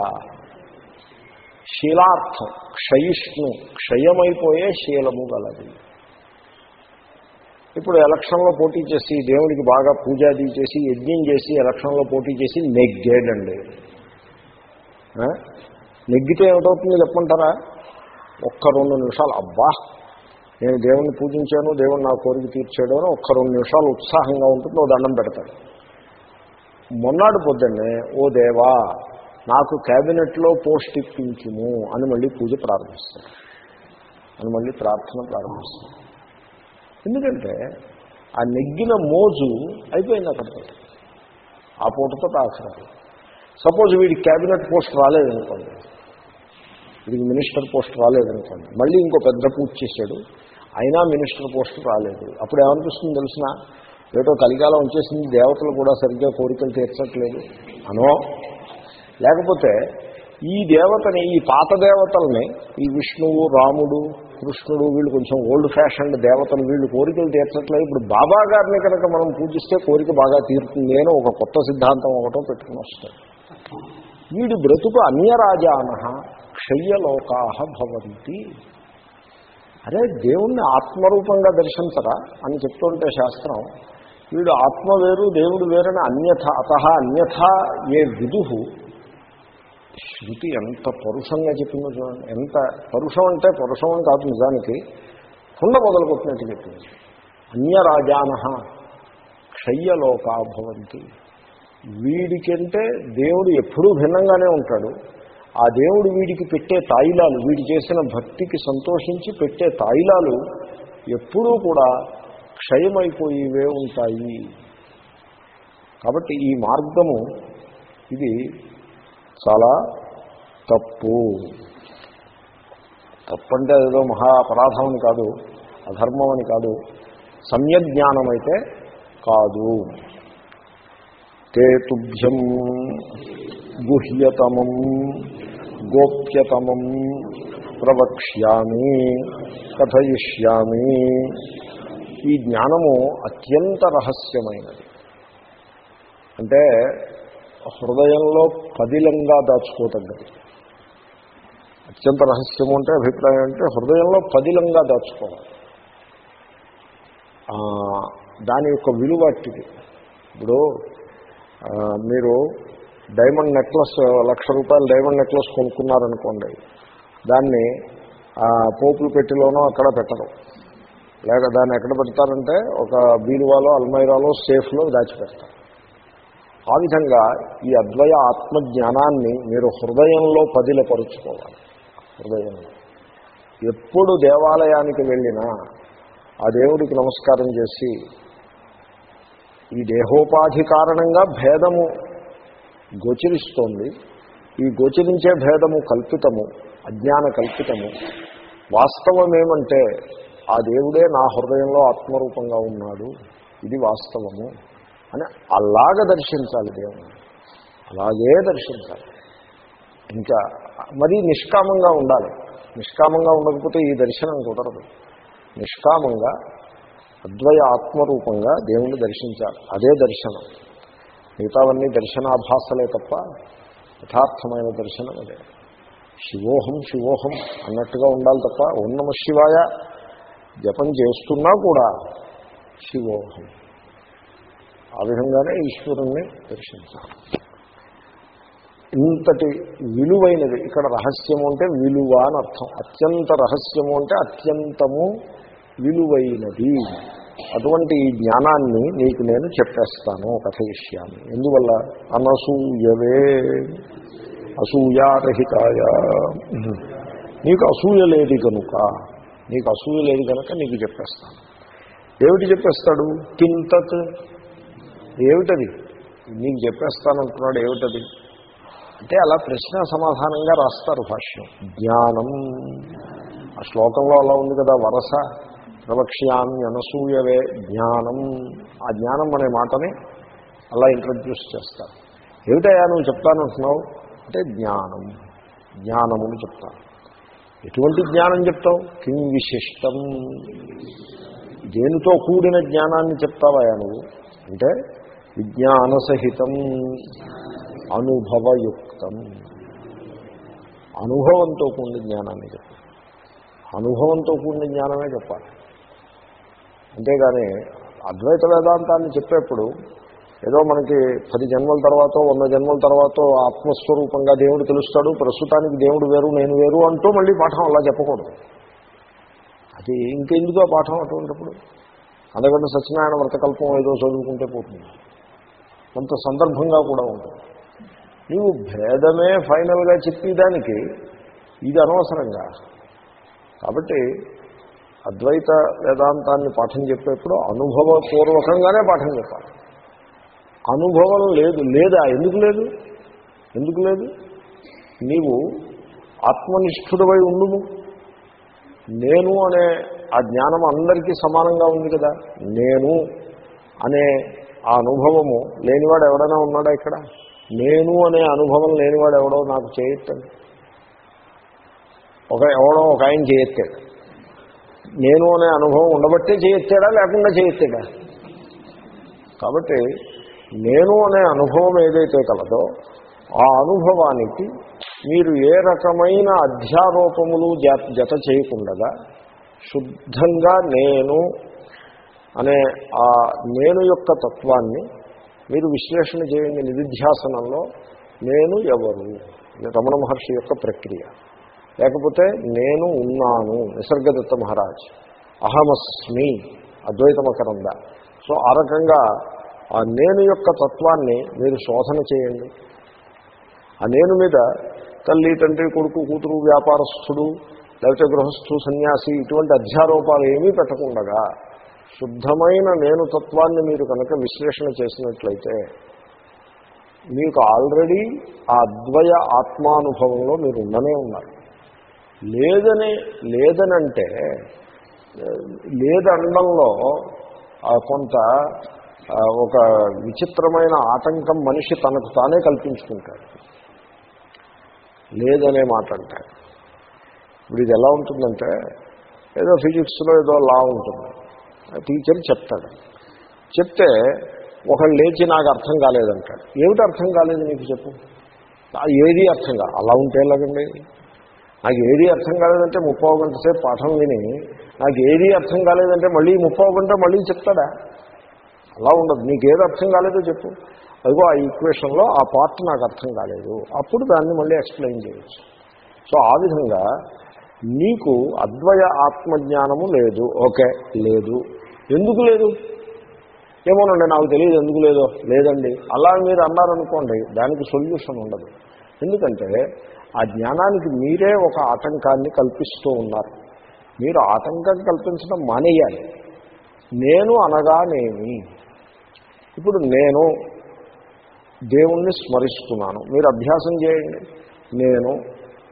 శీలార్థం క్షయిష్ణు క్షయమైపోయే శీలము గలది. ఇప్పుడు ఎలక్షన్లో పోటీ చేసి దేవుడికి బాగా పూజాది చేసి యజ్ఞం చేసి ఎలక్షన్లో పోటీ చేసి నెగ్గాడండి. నెగ్గితే ఏమిటవుతుంది చెప్పమంటారా? ఒక్క రెండు నిమిషాలు అబ్బా! నేను దేవుణ్ణి పూజించాను దేవుడు నా కోరిక తీర్చాడు అని ఒక్క రెండు నిమిషాలు ఉత్సాహంగా ఉంటుంది ఓ దండం పెడతాడు. మొన్నాడు పొద్దున్నే ఓ దేవా నాకు క్యాబినెట్లో పోస్ట్ ఇప్పించుము అని మళ్ళీ పూజ ప్రారంభిస్తాడు. అని మళ్ళీ ప్రార్థన ప్రారంభిస్తాడు. ఎందుకంటే ఆ నెగ్గిన మోజు అయిపోయింది అక్కడితో ఆ పూటతో ఆఖరాలు సపోజ్ వీడి క్యాబినెట్ పోస్ట్ రాలేదనుకోండి. వీడికి మినిస్టర్ పోస్ట్ రాలేదనుకోండి. మళ్ళీ ఇంకో పెద్ద పూజ చేశాడు. అయినా మినిస్టర్ పోస్ట్ రాలేదు. అప్పుడు ఏమనిపిస్తుంది తెలిసిన? ఏటో కలికాలం వచ్చేసింది దేవతలు కూడా సరిగ్గా కోరికలు తీర్చట్లేదు. అనో. లేకపోతే ఈ దేవతని ఈ పాత దేవతల్ని ఈ విష్ణువు రాముడు కృష్ణుడు వీళ్ళు కొంచెం ఓల్డ్ ఫ్యాషన్ దేవతలు వీళ్ళు కోరికలు తీర్చట్లేదు. ఇప్పుడు బాబా గారిని కనుక మనం పూజిస్తే కోరిక బాగా తీరుతుంది. అని ఒక కొత్త సిద్ధాంతం ఒకటో పెట్టుకుని వస్తాడు వీడి బ్రతుకు అన్యరాజాన క్షయ్యలోకాహ భవంతి. అరే దేవుణ్ణి ఆత్మరూపంగా దర్శించరా అని చెప్తుంటే శాస్త్రం వీడు ఆత్మ వేరు దేవుడు వేరని అన్యథ అత అన్యథ ఏ విదుహు శృతి ఎంత పరుషంగా చెప్పిందో చూడండి. ఎంత పరుషం అంటే పరుషం అని కాదు నిజానికి. కుండ మొదలుకొట్టినట్టు చెప్పింది. అన్యరాజాన క్షయ్యలోకా భవంతి. వీడికంటే దేవుడు ఎప్పుడూ భిన్నంగానే ఉంటాడు. ఆ దేవుడు వీడికి పెట్టే తాయిలాలు వీడి చేసిన భక్తికి సంతోషించి పెట్టే తాయిలాలు ఎప్పుడూ కూడా క్షయమైపోయివే ఉంటాయి. కాబట్టి ఈ మార్గము ఇది చాలా తప్పు. తప్పంటే ఏదో మహా అపరాధం అని కాదు అధర్మం అని కాదు సమ్యజ్ఞానం అయితే కాదు. తే తుభ్యం గుహ్యతమం గోప్యతమం ప్రవక్ష్యామి కథయిష్యామి. ఈ జ్ఞానము అత్యంత రహస్యమైనది. అంటే హృదయంలో పదిలంగా దాచుకోదగ్గది అత్యంత రహస్యము అంటే అభిప్రాయం అంటే హృదయంలో పదిలంగా దాచుకోవాలి. దాని యొక్క విలువ అట్టిది. ఇప్పుడు మీరు డైమండ్ నెక్లెస్ లక్ష రూపాయల డైమండ్ నెక్లెస్ కొనుక్కున్నారనుకోండి దాన్ని పోపులు పెట్టిలోనో అక్కడ పెట్టరు. లేక దాన్ని ఎక్కడ పెడతారంటే ఒక బీరువాలో అల్మైరాలో సేఫ్లో దాచిపెడతారు. ఆ విధంగా ఈ అద్వయ ఆత్మజ్ఞానాన్ని మీరు హృదయంలో పదిలపరుచుకోవాలి. హృదయంలో ఎప్పుడు దేవాలయానికి వెళ్ళినా ఆ దేవుడికి నమస్కారం చేసి ఈ దేహోపాధి కారణంగా భేదము గోచరిస్తోంది. ఈ గోచరించే భేదము కల్పితము అజ్ఞాన కల్పితము. వాస్తవం ఏమంటే ఆ దేవుడే నా హృదయంలో ఆత్మరూపంగా ఉన్నాడు. ఇది వాస్తవము. అని అలాగ దర్శించాలి దేవుడు అలాగే దర్శించాలి. ఇంకా మరీ నిష్కామంగా ఉండాలి. నిష్కామంగా ఉండకపోతే ఈ దర్శనం కుదరదు. నిష్కామంగా అద్వయ ఆత్మరూపంగా దేవుణ్ణి దర్శించాలి. అదే దర్శనం. మిగతావన్నీ దర్శనాభాసలే తప్ప యథార్థమైన దర్శనం అదే. శివోహం శివోహం అన్నట్టుగా ఉండాలి తప్ప ఉన్నమ శివాయ జపం చేస్తున్నా కూడా శివోహం. ఆ విధంగానే ఈశ్వరుణ్ణి దర్శించాలి. ఇంతటి విలువైనది ఇక్కడ రహస్యము అంటే విలువ అని అర్థం. అత్యంత రహస్యము అంటే అత్యంతము విలువైనది. అటువంటి ఈ జ్ఞానాన్ని నీకు నేను చెప్పేస్తాను కథయిష్యామి ఎందువల్ల? అనసూయవే. అసూయారహితాయ. నీకు అసూయ లేదు కనుక నీకు అసూయ లేదు కనుక నీకు చెప్పేస్తాను. ఏమిటి చెప్పేస్తాడు? కింతత్. ఏమిటది? నీకు చెప్పేస్తానంటున్నాడు ఏమిటది? అంటే అలా ప్రశ్న సమాధానంగా రాస్తారు భాష్యం. జ్ఞానం. ఆ శ్లోకంలో అలా ఉంది కదా వరస. ప్రవక్ష్యామి అనసూయవే జ్ఞానం. ఆ జ్ఞానం అనే మాటని అలా ఇంట్రడ్యూస్ చేస్తారు. ఏమిటయా నువ్వు చెప్తానంటున్నావు? అంటే జ్ఞానం. జ్ఞానముని చెప్తాను. ఎటువంటి జ్ఞానం చెప్తావు? కిం విశిష్టం. దేనితో కూడిన జ్ఞానాన్ని చెప్తావయా నువ్వు? అంటే విజ్ఞానసహితం. అనుభవయుక్త. జ్ఞాతం అనుభవంతో కూడిన జ్ఞానాన్ని చెప్పాలి అనుభవంతో కూడిన జ్ఞానమే చెప్పాలి. అంతేగాని అద్వైత వేదాంతాన్ని చెప్పేప్పుడు ఏదో మనకి పది జన్మల తర్వాత వంద జన్మల తర్వాత ఆత్మస్వరూపంగా దేవుడు తెలుస్తాడు ప్రస్తుతానికి దేవుడు వేరు నేను వేరు అంటూ మళ్ళీ పాఠం అలా చెప్పకూడదు. అది ఇంకెందుకు ఆ పాఠం అటువంటిప్పుడు? అందుకంటే సత్యనారాయణ వ్రతకల్పం ఏదో చదువుకుంటే పోతుంది. కొంత సందర్భంగా కూడా ఉంటుంది. నీవు భేదమే ఫైనల్గా చెప్పేదానికి ఇది అనవసరంగా. కాబట్టి అద్వైత వేదాంతాన్ని పాఠం చెప్పేప్పుడు అనుభవపూర్వకంగానే పాఠం చెప్పాలి. అనుభవం లేదు. లేదా ఎందుకు లేదు? ఎందుకు లేదు? నీవు ఆత్మనిష్ఠుడవై ఉండుము. నేను అనే ఆ జ్ఞానం అందరికీ సమానంగా ఉంది కదా. నేను అనే ఆ అనుభవము లేనివాడు ఎవడైనా ఉన్నాడా ఇక్కడ? నేను అనే అనుభవం లేనివాడు ఎవడో నాకు చేయొచ్చండి. ఒక ఎవడో ఒక ఆయన చేయెత్తాడు నేను అనే అనుభవం ఉండబట్టే చేయెత్తాడా లేకుండా చేయెత్తాడా కాబట్టి నేను అనే అనుభవం ఏదైతే కలదో ఆ అనుభవానికి మీరు ఏ రకమైన అధ్యారోపములు జత చేయకుండా శుద్ధంగా నేను అనే ఆ నేను యొక్క తత్వాన్ని మీరు విశ్లేషణ చేయండి నిధిధ్యాసనంలో నేను ఎవరు? రమణ మహర్షి యొక్క ప్రక్రియ. లేకపోతే నేను ఉన్నాను నిసర్గదత్త మహారాజ్. అహమస్మి అద్వైతమకరంద సో ఆ రకంగా ఆ నేను యొక్క తత్వాన్ని మీరు శోధన చేయండి. ఆ నేను మీద తల్లి తండ్రి కొడుకు కూతురు వ్యాపారస్తుడు లేకపోతే గృహస్థు సన్యాసి ఇటువంటి అధ్యారోపాలు ఏమీ పెట్టకుండగా శుద్ధమైన నేను తత్వాన్ని మీరు కనుక విశ్లేషణ చేసినట్లయితే మీకు ఆల్రెడీ ఆ అద్వయ ఆత్మానుభవంలో మీరు ఉండనే ఉన్నారు. లేదని లేదనంటే లేదనడంలో కొంత ఒక విచిత్రమైన ఆటంకం మనిషి తనకు తానే కల్పించుకుంటాడు. లేదనే మాట అంటాడు ఇప్పుడు ఇది ఎలా ఉంటుందంటే ఏదో ఫిజిక్స్లో ఏదో లా ఉంటుంది. టీచర్ చెప్తాడు. చెప్తే ఒకళ్ళు లేచి నాకు అర్థం కాలేదంటాడు. ఏమిటి అర్థం కాలేదు నీకు చెప్పు? ఏది అర్థం కాదు అలా ఉంటే ఎలాగండి? నాకు ఏది అర్థం కాలేదంటే ముప్పావు గంట సేపు పాఠం విని నాకు ఏది అర్థం కాలేదంటే మళ్ళీ ముప్పావు గంట మళ్ళీ చెప్తాడా? అలా ఉండదు. నీకు ఏది అర్థం కాలేదో చెప్పు. అదిగో ఆ ఈక్వేషన్లో ఆ పార్ట్ నాకు అర్థం కాలేదు. అప్పుడు దాన్ని మళ్ళీ ఎక్స్ప్లెయిన్ చేయొచ్చు. సో ఆ విధంగా నీకు అద్వయ ఆత్మజ్ఞానము లేదు. ఓకే లేదు. ఎందుకు లేదు? ఏమోనండి నాకు తెలియదు ఎందుకు లేదో. లేదండి. అలా మీరు అన్నారనుకోండి దానికి సొల్యూషన్ ఉండదు. ఎందుకంటే ఆ జ్ఞానానికి మీరే ఒక ఆటంకాన్ని కల్పిస్తూ ఉన్నారు. మీరు ఆటంకం కల్పించడం మానేయాలి. నేను అనగానేమి? ఇప్పుడు నేను దేవుణ్ణి స్మరిస్తున్నాను. మీరు అభ్యాసం చేయండి. నేను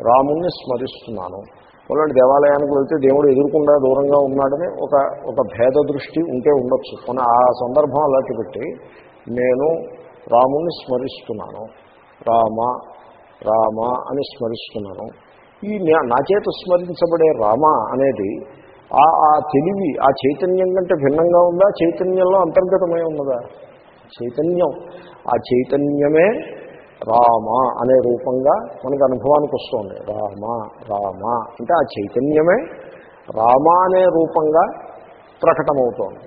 రాముణ్ణి స్మరిస్తున్నాను. అలాంటి దేవాలయానికి వెళ్తే దేవుడు ఎదురుకుండా దూరంగా ఉన్నాడని ఒక ఒక భేద దృష్టి ఉంటే ఉండొచ్చు. కొన్ని ఆ సందర్భం అలాంటి పెట్టి నేను రాముని స్మరిస్తున్నాను. రామ రామ అని స్మరిస్తున్నాను. ఈ నా- నా చేత స్మరించబడే రామ అనేది ఆ ఆ తెలివి ఆ చైతన్యం కంటే భిన్నంగా ఉందా? చైతన్యంలో అంతర్గతమై ఉన్నదా? చైతన్యం. ఆ చైతన్యమే రామ అనే రూపంగా మనకు అనుభవానికి వస్తుంది. రామ రామ అంటే ఆ చైతన్యమే రామ అనే రూపంగా ప్రకటమవుతోంది.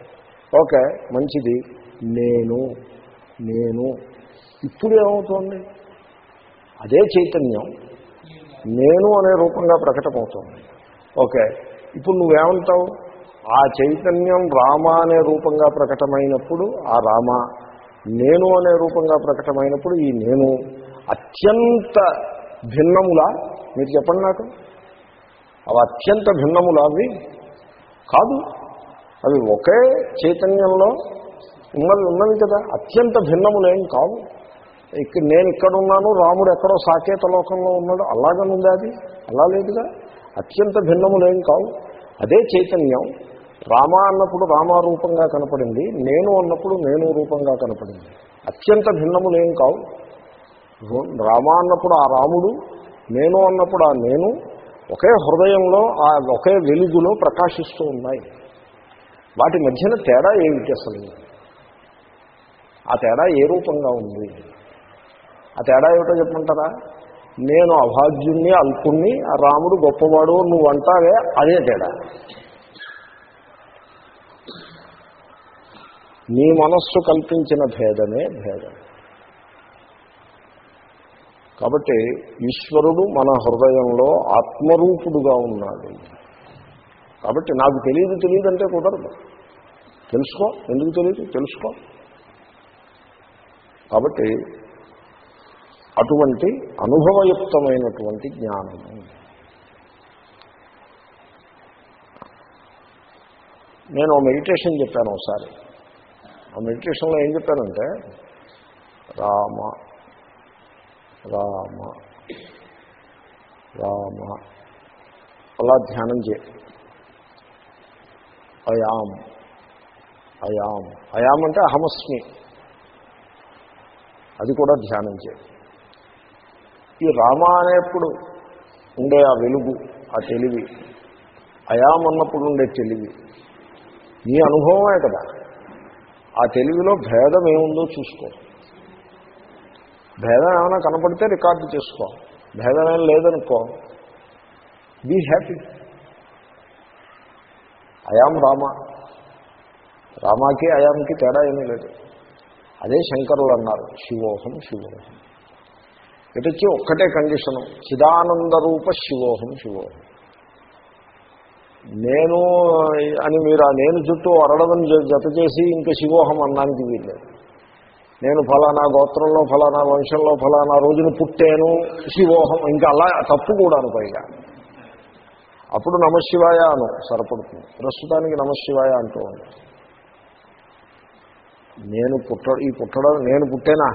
ఓకే మంచిది. నేను నేను. ఇప్పుడు ఏమవుతోంది? అదే చైతన్యం నేను అనే రూపంగా ప్రకటమవుతోంది. ఓకే ఇప్పుడు నువ్వేమంటావు? ఆ చైతన్యం రామ అనే రూపంగా ప్రకటమైనప్పుడు ఆ రామ నేను అనే రూపంగా ప్రకటమైనప్పుడు ఈ నేను అత్యంత భిన్నములా? మీరు చెప్పండి నాకు. అవి అత్యంత భిన్నములా అవి? కాదు. అవి ఒకే చైతన్యంలో ఉన్నవి ఉన్నవి కదా. అత్యంత భిన్నములేం కావు. ఇక్కడ నేను ఇక్కడ ఉన్నాను రాముడు ఎక్కడో సాకేత లోకంలో ఉన్నాడు అలాగనుంది అది అలా లేదుగా. అత్యంత భిన్నములేం కావు. అదే చైతన్యం. రామ అన్నప్పుడు రామారూపంగా కనపడింది నేను అన్నప్పుడు నేను రూపంగా కనపడింది. అత్యంత భిన్నములేం కావు. రామ అన్నప్పుడు ఆ రాముడు నేను అన్నప్పుడు ఆ నేను ఒకే హృదయంలో ఆ ఒకే వెలుగులో ప్రకాశిస్తూ ఉన్నాయి. వాటి మధ్యన తేడా ఏమిటి అసలు? ఆ తేడా ఏ రూపంగా ఉంది? ఆ తేడా ఏమిటో చెప్పమంటారా? నేను అభాగ్యుణ్ణి అల్పుణ్ణి ఆ రాముడు గొప్పవాడు నువ్వు అంటావే అదే తేడా. నీ మనస్సు కల్పించిన భేదమే భేదం. కాబట్టి ఈశ్వరుడు మన హృదయంలో ఆత్మరూపుడుగా ఉన్నాడు. కాబట్టి నాకు తెలియదు తెలియదు అంటే కుదరదు. తెలుసుకో ఎందుకు తెలియదు? తెలుసుకో. కాబట్టి అటువంటి అనుభవయుక్తమైనటువంటి జ్ఞానము. నేను మెడిటేషన్ చెప్పాను ఒకసారి. ఆ మెడిటేషన్లో ఏం చెప్పానంటే రామ రామ రామ అలా ధ్యానం చే అయాం అయాం. అయాం అంటే అహమస్మి. అది కూడా ధ్యానం చే ఈ రామ అనేప్పుడు ఉండే ఆ వెలుగు ఆ తెలివి. అయాం అన్నప్పుడు ఉండే తెలివి. నీ అనుభవమే కదా. ఆ తెలివిలో భేదం ఏముందో చూసుకో. భేదం ఏమైనా కనపడితే రికార్డు చేసుకో. భేదం ఏం లేదనుకో. Be happy I am Rama రామాకి అయాంకి తేడా ఏమీ లేదు. అదే శంకరులు అన్నారు. శివోహం శివోహం. ఇటొచ్చి ఒక్కటే కండిషను చిదానందరూప శివోహం శివోహం. నేను అని మీరు ఆ నేను చుట్టూ అరడదని జత చేసి ఇంకా శివోహం అన్నానికి వీల్లేదు. నేను ఫలానా గోత్రంలో ఫలానా వంశంలో ఫలానా రోజున పుట్టాను శివోహం ఇంకా అలా తప్పు కూడాను పైగా. అప్పుడు నమశివాయ అను సరిపడుతుంది. ప్రస్తుతానికి నమశివాయ అంటూ నేను పుట్ట ఈ పుట్టడం నేను పుట్టేనా?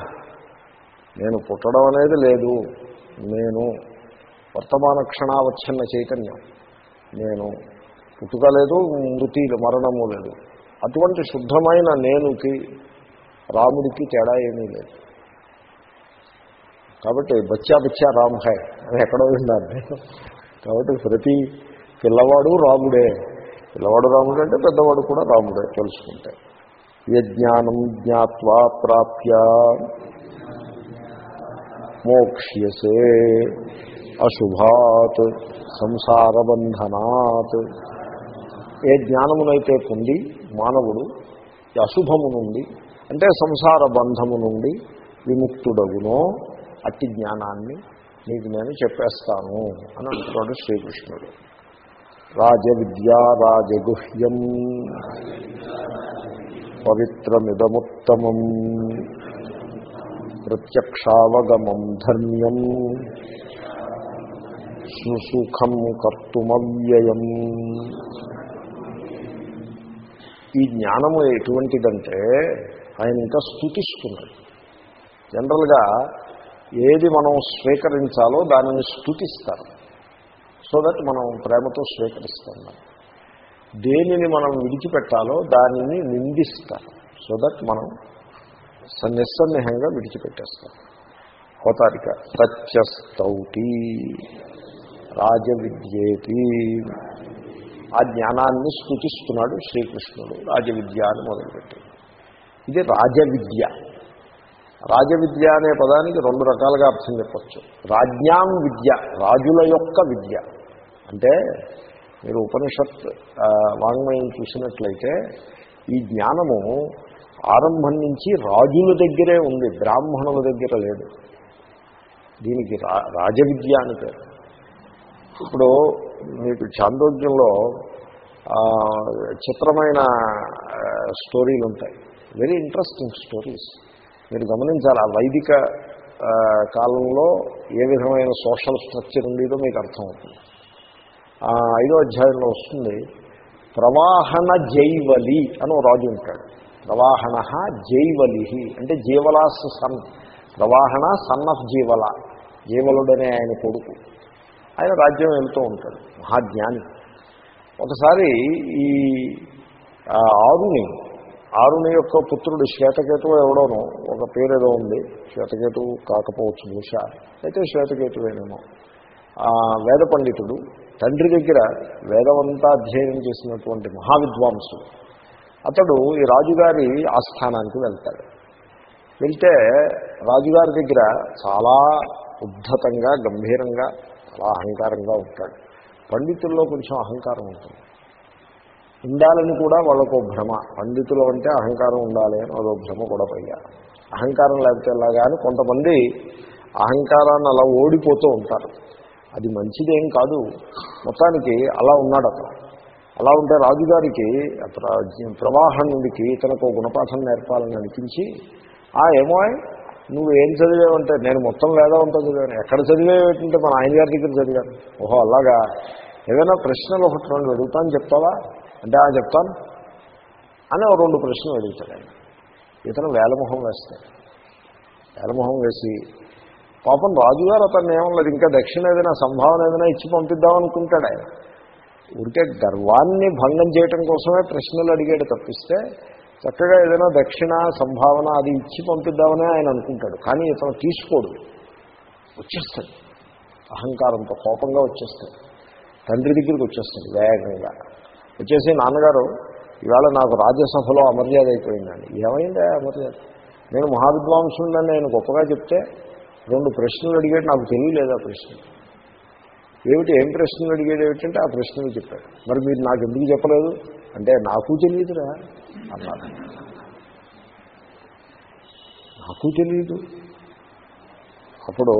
నేను పుట్టడం అనేది లేదు. నేను వర్తమాన క్షణావచ్ఛిన్న చైతన్యం. నేను పుట్టుక లేదు మృతి మరణము లేదు. అటువంటి శుద్ధమైన నేనుకి రాముడికి తేడా ఏమీ లేదు. కాబట్టి బచ్చా బచ్చా రామ్ హై అని ఎక్కడో విన్నాను కాబట్టి ప్రతి పిల్లవాడు రాముడే. పిల్లవాడు రాముడు అంటే పెద్దవాడు కూడా రాముడే తెలుసుకుంటే. యజ్ఞానం జ్ఞాత్వా ప్రాప్య. మోక్ష్యసే. అశుభాత్. సంసారబంధనాత్. ఏ జ్ఞానమునైతే పొంది మానవుడు అశుభము నుండి అంటే సంసార బంధము నుండి విముక్తుడగునో అట్టి జ్ఞానాన్ని నీకు నేను చెప్పేస్తాను అని అంటున్నాడు శ్రీకృష్ణుడు. రాజవిద్యా రాజగుహ్యం పవిత్రమిదముత్తమం ప్రత్యక్షావగమం ధర్మ్యం సుసుఖం కర్తుమవ్యయం. ఈ జ్ఞానము ఎటువంటిదంటే ఆయన ఇంకా స్థుతిస్తున్నాడు జనరల్గా ఏది మనం స్వీకరించాలో దానిని స్థుతిస్తారు సో దట్ మనం ప్రేమతో స్వీకరిస్తాం దేనిని మనం విడిచిపెట్టాలో దానిని నిందిస్తారు. సో దట్ మనం నిస్సందేహంగా విడిచిపెట్టేస్తాం. అవతారిక సత్యస్తౌతి రాజవిద్యేతి. ఆ జ్ఞానాన్ని స్థుతిస్తున్నాడు శ్రీకృష్ణుడు రాజవిద్య అని మొదలుపెట్టి ఇది రాజవిద్య. రాజవిద్య అనే పదానికి రెండు రకాలుగా అర్థం చెప్పచ్చు. రాజ్ఞాం విద్య రాజుల యొక్క విద్య. అంటే మీరు ఉపనిషత్ వాంగ్మయం చూసినట్లయితే ఈ జ్ఞానము ఆరంభం నుంచి రాజుల దగ్గరే ఉంది బ్రాహ్మణుల దగ్గర లేదు. దీనికి రా రాజవిద్య అని పేరు. ఇప్పుడు మీకు చాందోగ్యంలో చిత్రమైన స్టోరీలు ఉంటాయి వెరీ ఇంట్రెస్టింగ్ స్టోరీస్ మీరు గమనించాలి ఆ వైదిక కాలంలో ఏ విధమైన సోషల్ స్ట్రక్చర్ ఉండేదో మీకు అర్థమవుతుంది. ఐదో అధ్యాయంలో వస్తుంది ప్రవాహన జైవలి అని రాజు ఉంటాడు. ప్రవాహణ జైవలి అంటే Jivala's son Pravahana son of Jivala జీవలుడనే ఆయన కొడుకు. ఆయన రాజ్యం వెళ్తూ ఉంటాడు మహాజ్ఞాని. ఒకసారి ఈ ఆరుని ఆరుని యొక్క పుత్రుడు శ్వేతకేతువు ఎవడోనో ఒక పేరు ఏదో ఉంది శ్వేతకేతువు కాకపోవచ్చు బహుశా అయితే శ్వేతకేతువేనేమో. వేద పండితుడు తండ్రి దగ్గర వేదమంతా అధ్యయనం చేసినటువంటి మహావిద్వాంసుడు. అతడు ఈ రాజుగారి ఆస్థానానికి వెళ్తాడు. వెళ్తే రాజుగారి దగ్గర చాలా ఉద్ధతంగా గంభీరంగా చాలా అహంకారంగా ఉంటాడు. పండితుల్లో కొంచెం అహంకారం ఉంటుంది. ఉండాలని కూడా వాళ్ళకు భ్రమ. పండితులు అంటే అహంకారం ఉండాలి అని అదో భ్రమ కూడా పైగా అహంకారం లేకపోతే ఎలాగా అని కొంతమంది అహంకారాన్ని అలా ఓడిపోతూ ఉంటారు. అది మంచిదేం కాదు. మొత్తానికి అలా ఉన్నాడు అతను. అలా ఉంటే రాజుగారికి ప్రవాహం నుండికి తనకు ఒక గుణపాఠం నేర్పాలని అనిపించి ఆ ఏమో నువ్వు ఏం చదివావంటే నేను మొత్తం వేదవంతం చదివాను. ఎక్కడ చదివేటంటే మన ఆయన గారి దగ్గర చదివాను. ఓహో అలాగా. ఏదైనా ప్రశ్నలు ఒకటి రెండు అడుగుతాను చెప్తావా? అంటే ఆ చెప్తాను. అని ఒక రెండు ప్రశ్నలు అడుగుతాడు ఆయన. ఇతను వేలమొహం వేస్తాడు. వేలమొహం వేసి పాపం రాజుగారు అతను ఏమన్నది ఇంకా దక్షిణ ఏదైనా సంభావన ఏదైనా ఇచ్చి పంపిద్దామనుకుంటాడు ఆయన. ఊరికే గర్వాన్ని భంగం చేయటం కోసమే ప్రశ్నలు అడిగాడు తప్పిస్తే చక్కగా ఏదైనా దక్షిణ సంభావన అది ఇచ్చి పంపిద్దామని ఆయన అనుకుంటాడు. కానీ ఇతను తీసుకోడు. వచ్చేస్తాడు. అహంకారంతో కోపంగా వచ్చేస్తాడు. తండ్రి దగ్గరికి వచ్చేస్తాడు వేగంగా. వచ్చేసి నాన్నగారు ఇవాళ నాకు రాజ్యసభలో అమర్యాద అయిపోయిందండి. ఏమైంది అమర్యాద? నేను మహావిద్వాంసుడని నేను గొప్పగా చెప్తే రెండు ప్రశ్నలు అడిగాడు. నాకు తెలియలేదు ఆ ప్రశ్న. ఏమిటి? ఏం ప్రశ్నలు అడిగాడు? ఏమిటంటే ఆ ప్రశ్నలు చెప్పాడు. మరి మీరు నాకు ఎందుకు చెప్పలేదు? అంటే నాకు తెలియదురా. అన్నారు నాకు తెలియదు అప్పుడు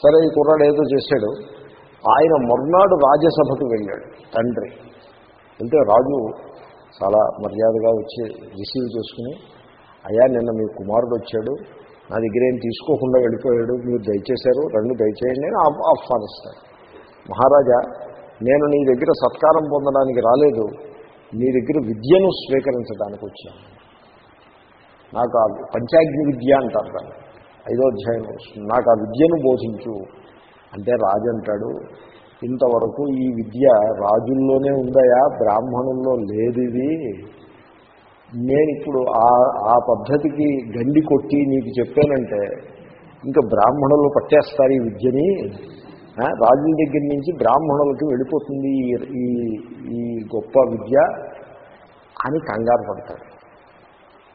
సరే ఈ కుర్రాడు ఏదో చేశాడు. ఆయన మర్నాడు రాజ్యసభకు వెళ్ళాడు తండ్రి. వెళ్తే రాజు చాలా మర్యాదగా వచ్చి రిసీవ్ చేసుకుని అయ్యా నిన్న మీ కుమారుడు వచ్చాడు నా దగ్గర ఏం తీసుకోకుండా వెళ్ళిపోయాడు మీరు దయచేశారు రెండు దయచేయండి నేను ఆహ్వానిస్తాను మహారాజా నేను నీ దగ్గర సత్కారం పొందడానికి రాలేదు మీ దగ్గర విద్యను స్వీకరించడానికి వచ్చాను. నాకు ఆ పంచాగ్ని విద్య అంటారు దాన్ని. ఐదో అధ్యాయం వస్తుంది. నాకు ఆ విద్యను బోధించు. అంటే రాజు అంటాడు ఇంతవరకు ఈ విద్య రాజుల్లోనే ఉందయా? బ్రాహ్మణుల్లో లేదు ఇది. నేను ఇప్పుడు ఆ ఆ పద్ధతికి గండి కొట్టి నీకు చెప్పానంటే ఇంకా బ్రాహ్మణులు పట్టేస్తారు ఈ విద్యని. రాజుల దగ్గర నుంచి బ్రాహ్మణులకి వెళ్ళిపోతుంది ఈ- ఈ గొప్ప విద్య అని కంగారు పడతాడు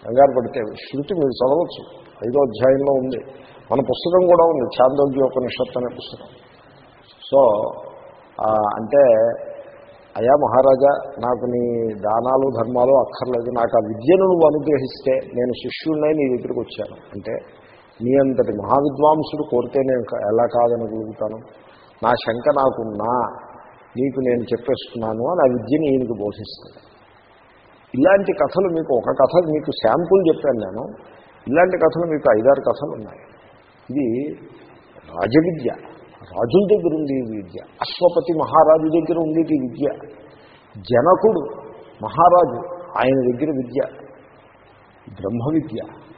కంగారు పడితే శృతి మీరు చదవచ్చు. ఐదో అధ్యాయంలో ఉంది. మన పుస్తకం కూడా ఉంది. చాందోగ్యోపనిషత్తు అనే పుస్తకం. సో అంటే అయా మహారాజా నాకు నీ దానాలు ధర్మాలు అక్కర్లేదు. నాకు ఆ విద్యను నువ్వు అనుగ్రహిస్తే నేను శిష్యుడినై నీ దగ్గరికి వచ్చాను. అంటే నీ అంతటి మహావిద్వాంసుడు కోరితే నేను ఎలా కాదనగలుగుతాను? నా శంక నాకున్నా నీకు నేను చెప్పేస్తున్నాను అని ఆ విద్యని ఈయనకు బోధిస్తాను ఇలాంటి కథలు మీకు ఒక కథ మీకు శాంపుల్ చెప్పాను నేను. ఇలాంటి కథలు మీకు ఐదారు కథలు ఉన్నాయి. ఇది రాజవిద్య. రాజుల దగ్గర ఉంది ఈ విద్య. అశ్వపతి మహారాజు దగ్గర ఉంది ఈ విద్య. జనకుడు మహారాజు ఆయన దగ్గర విద్య. బ్రహ్మ విద్య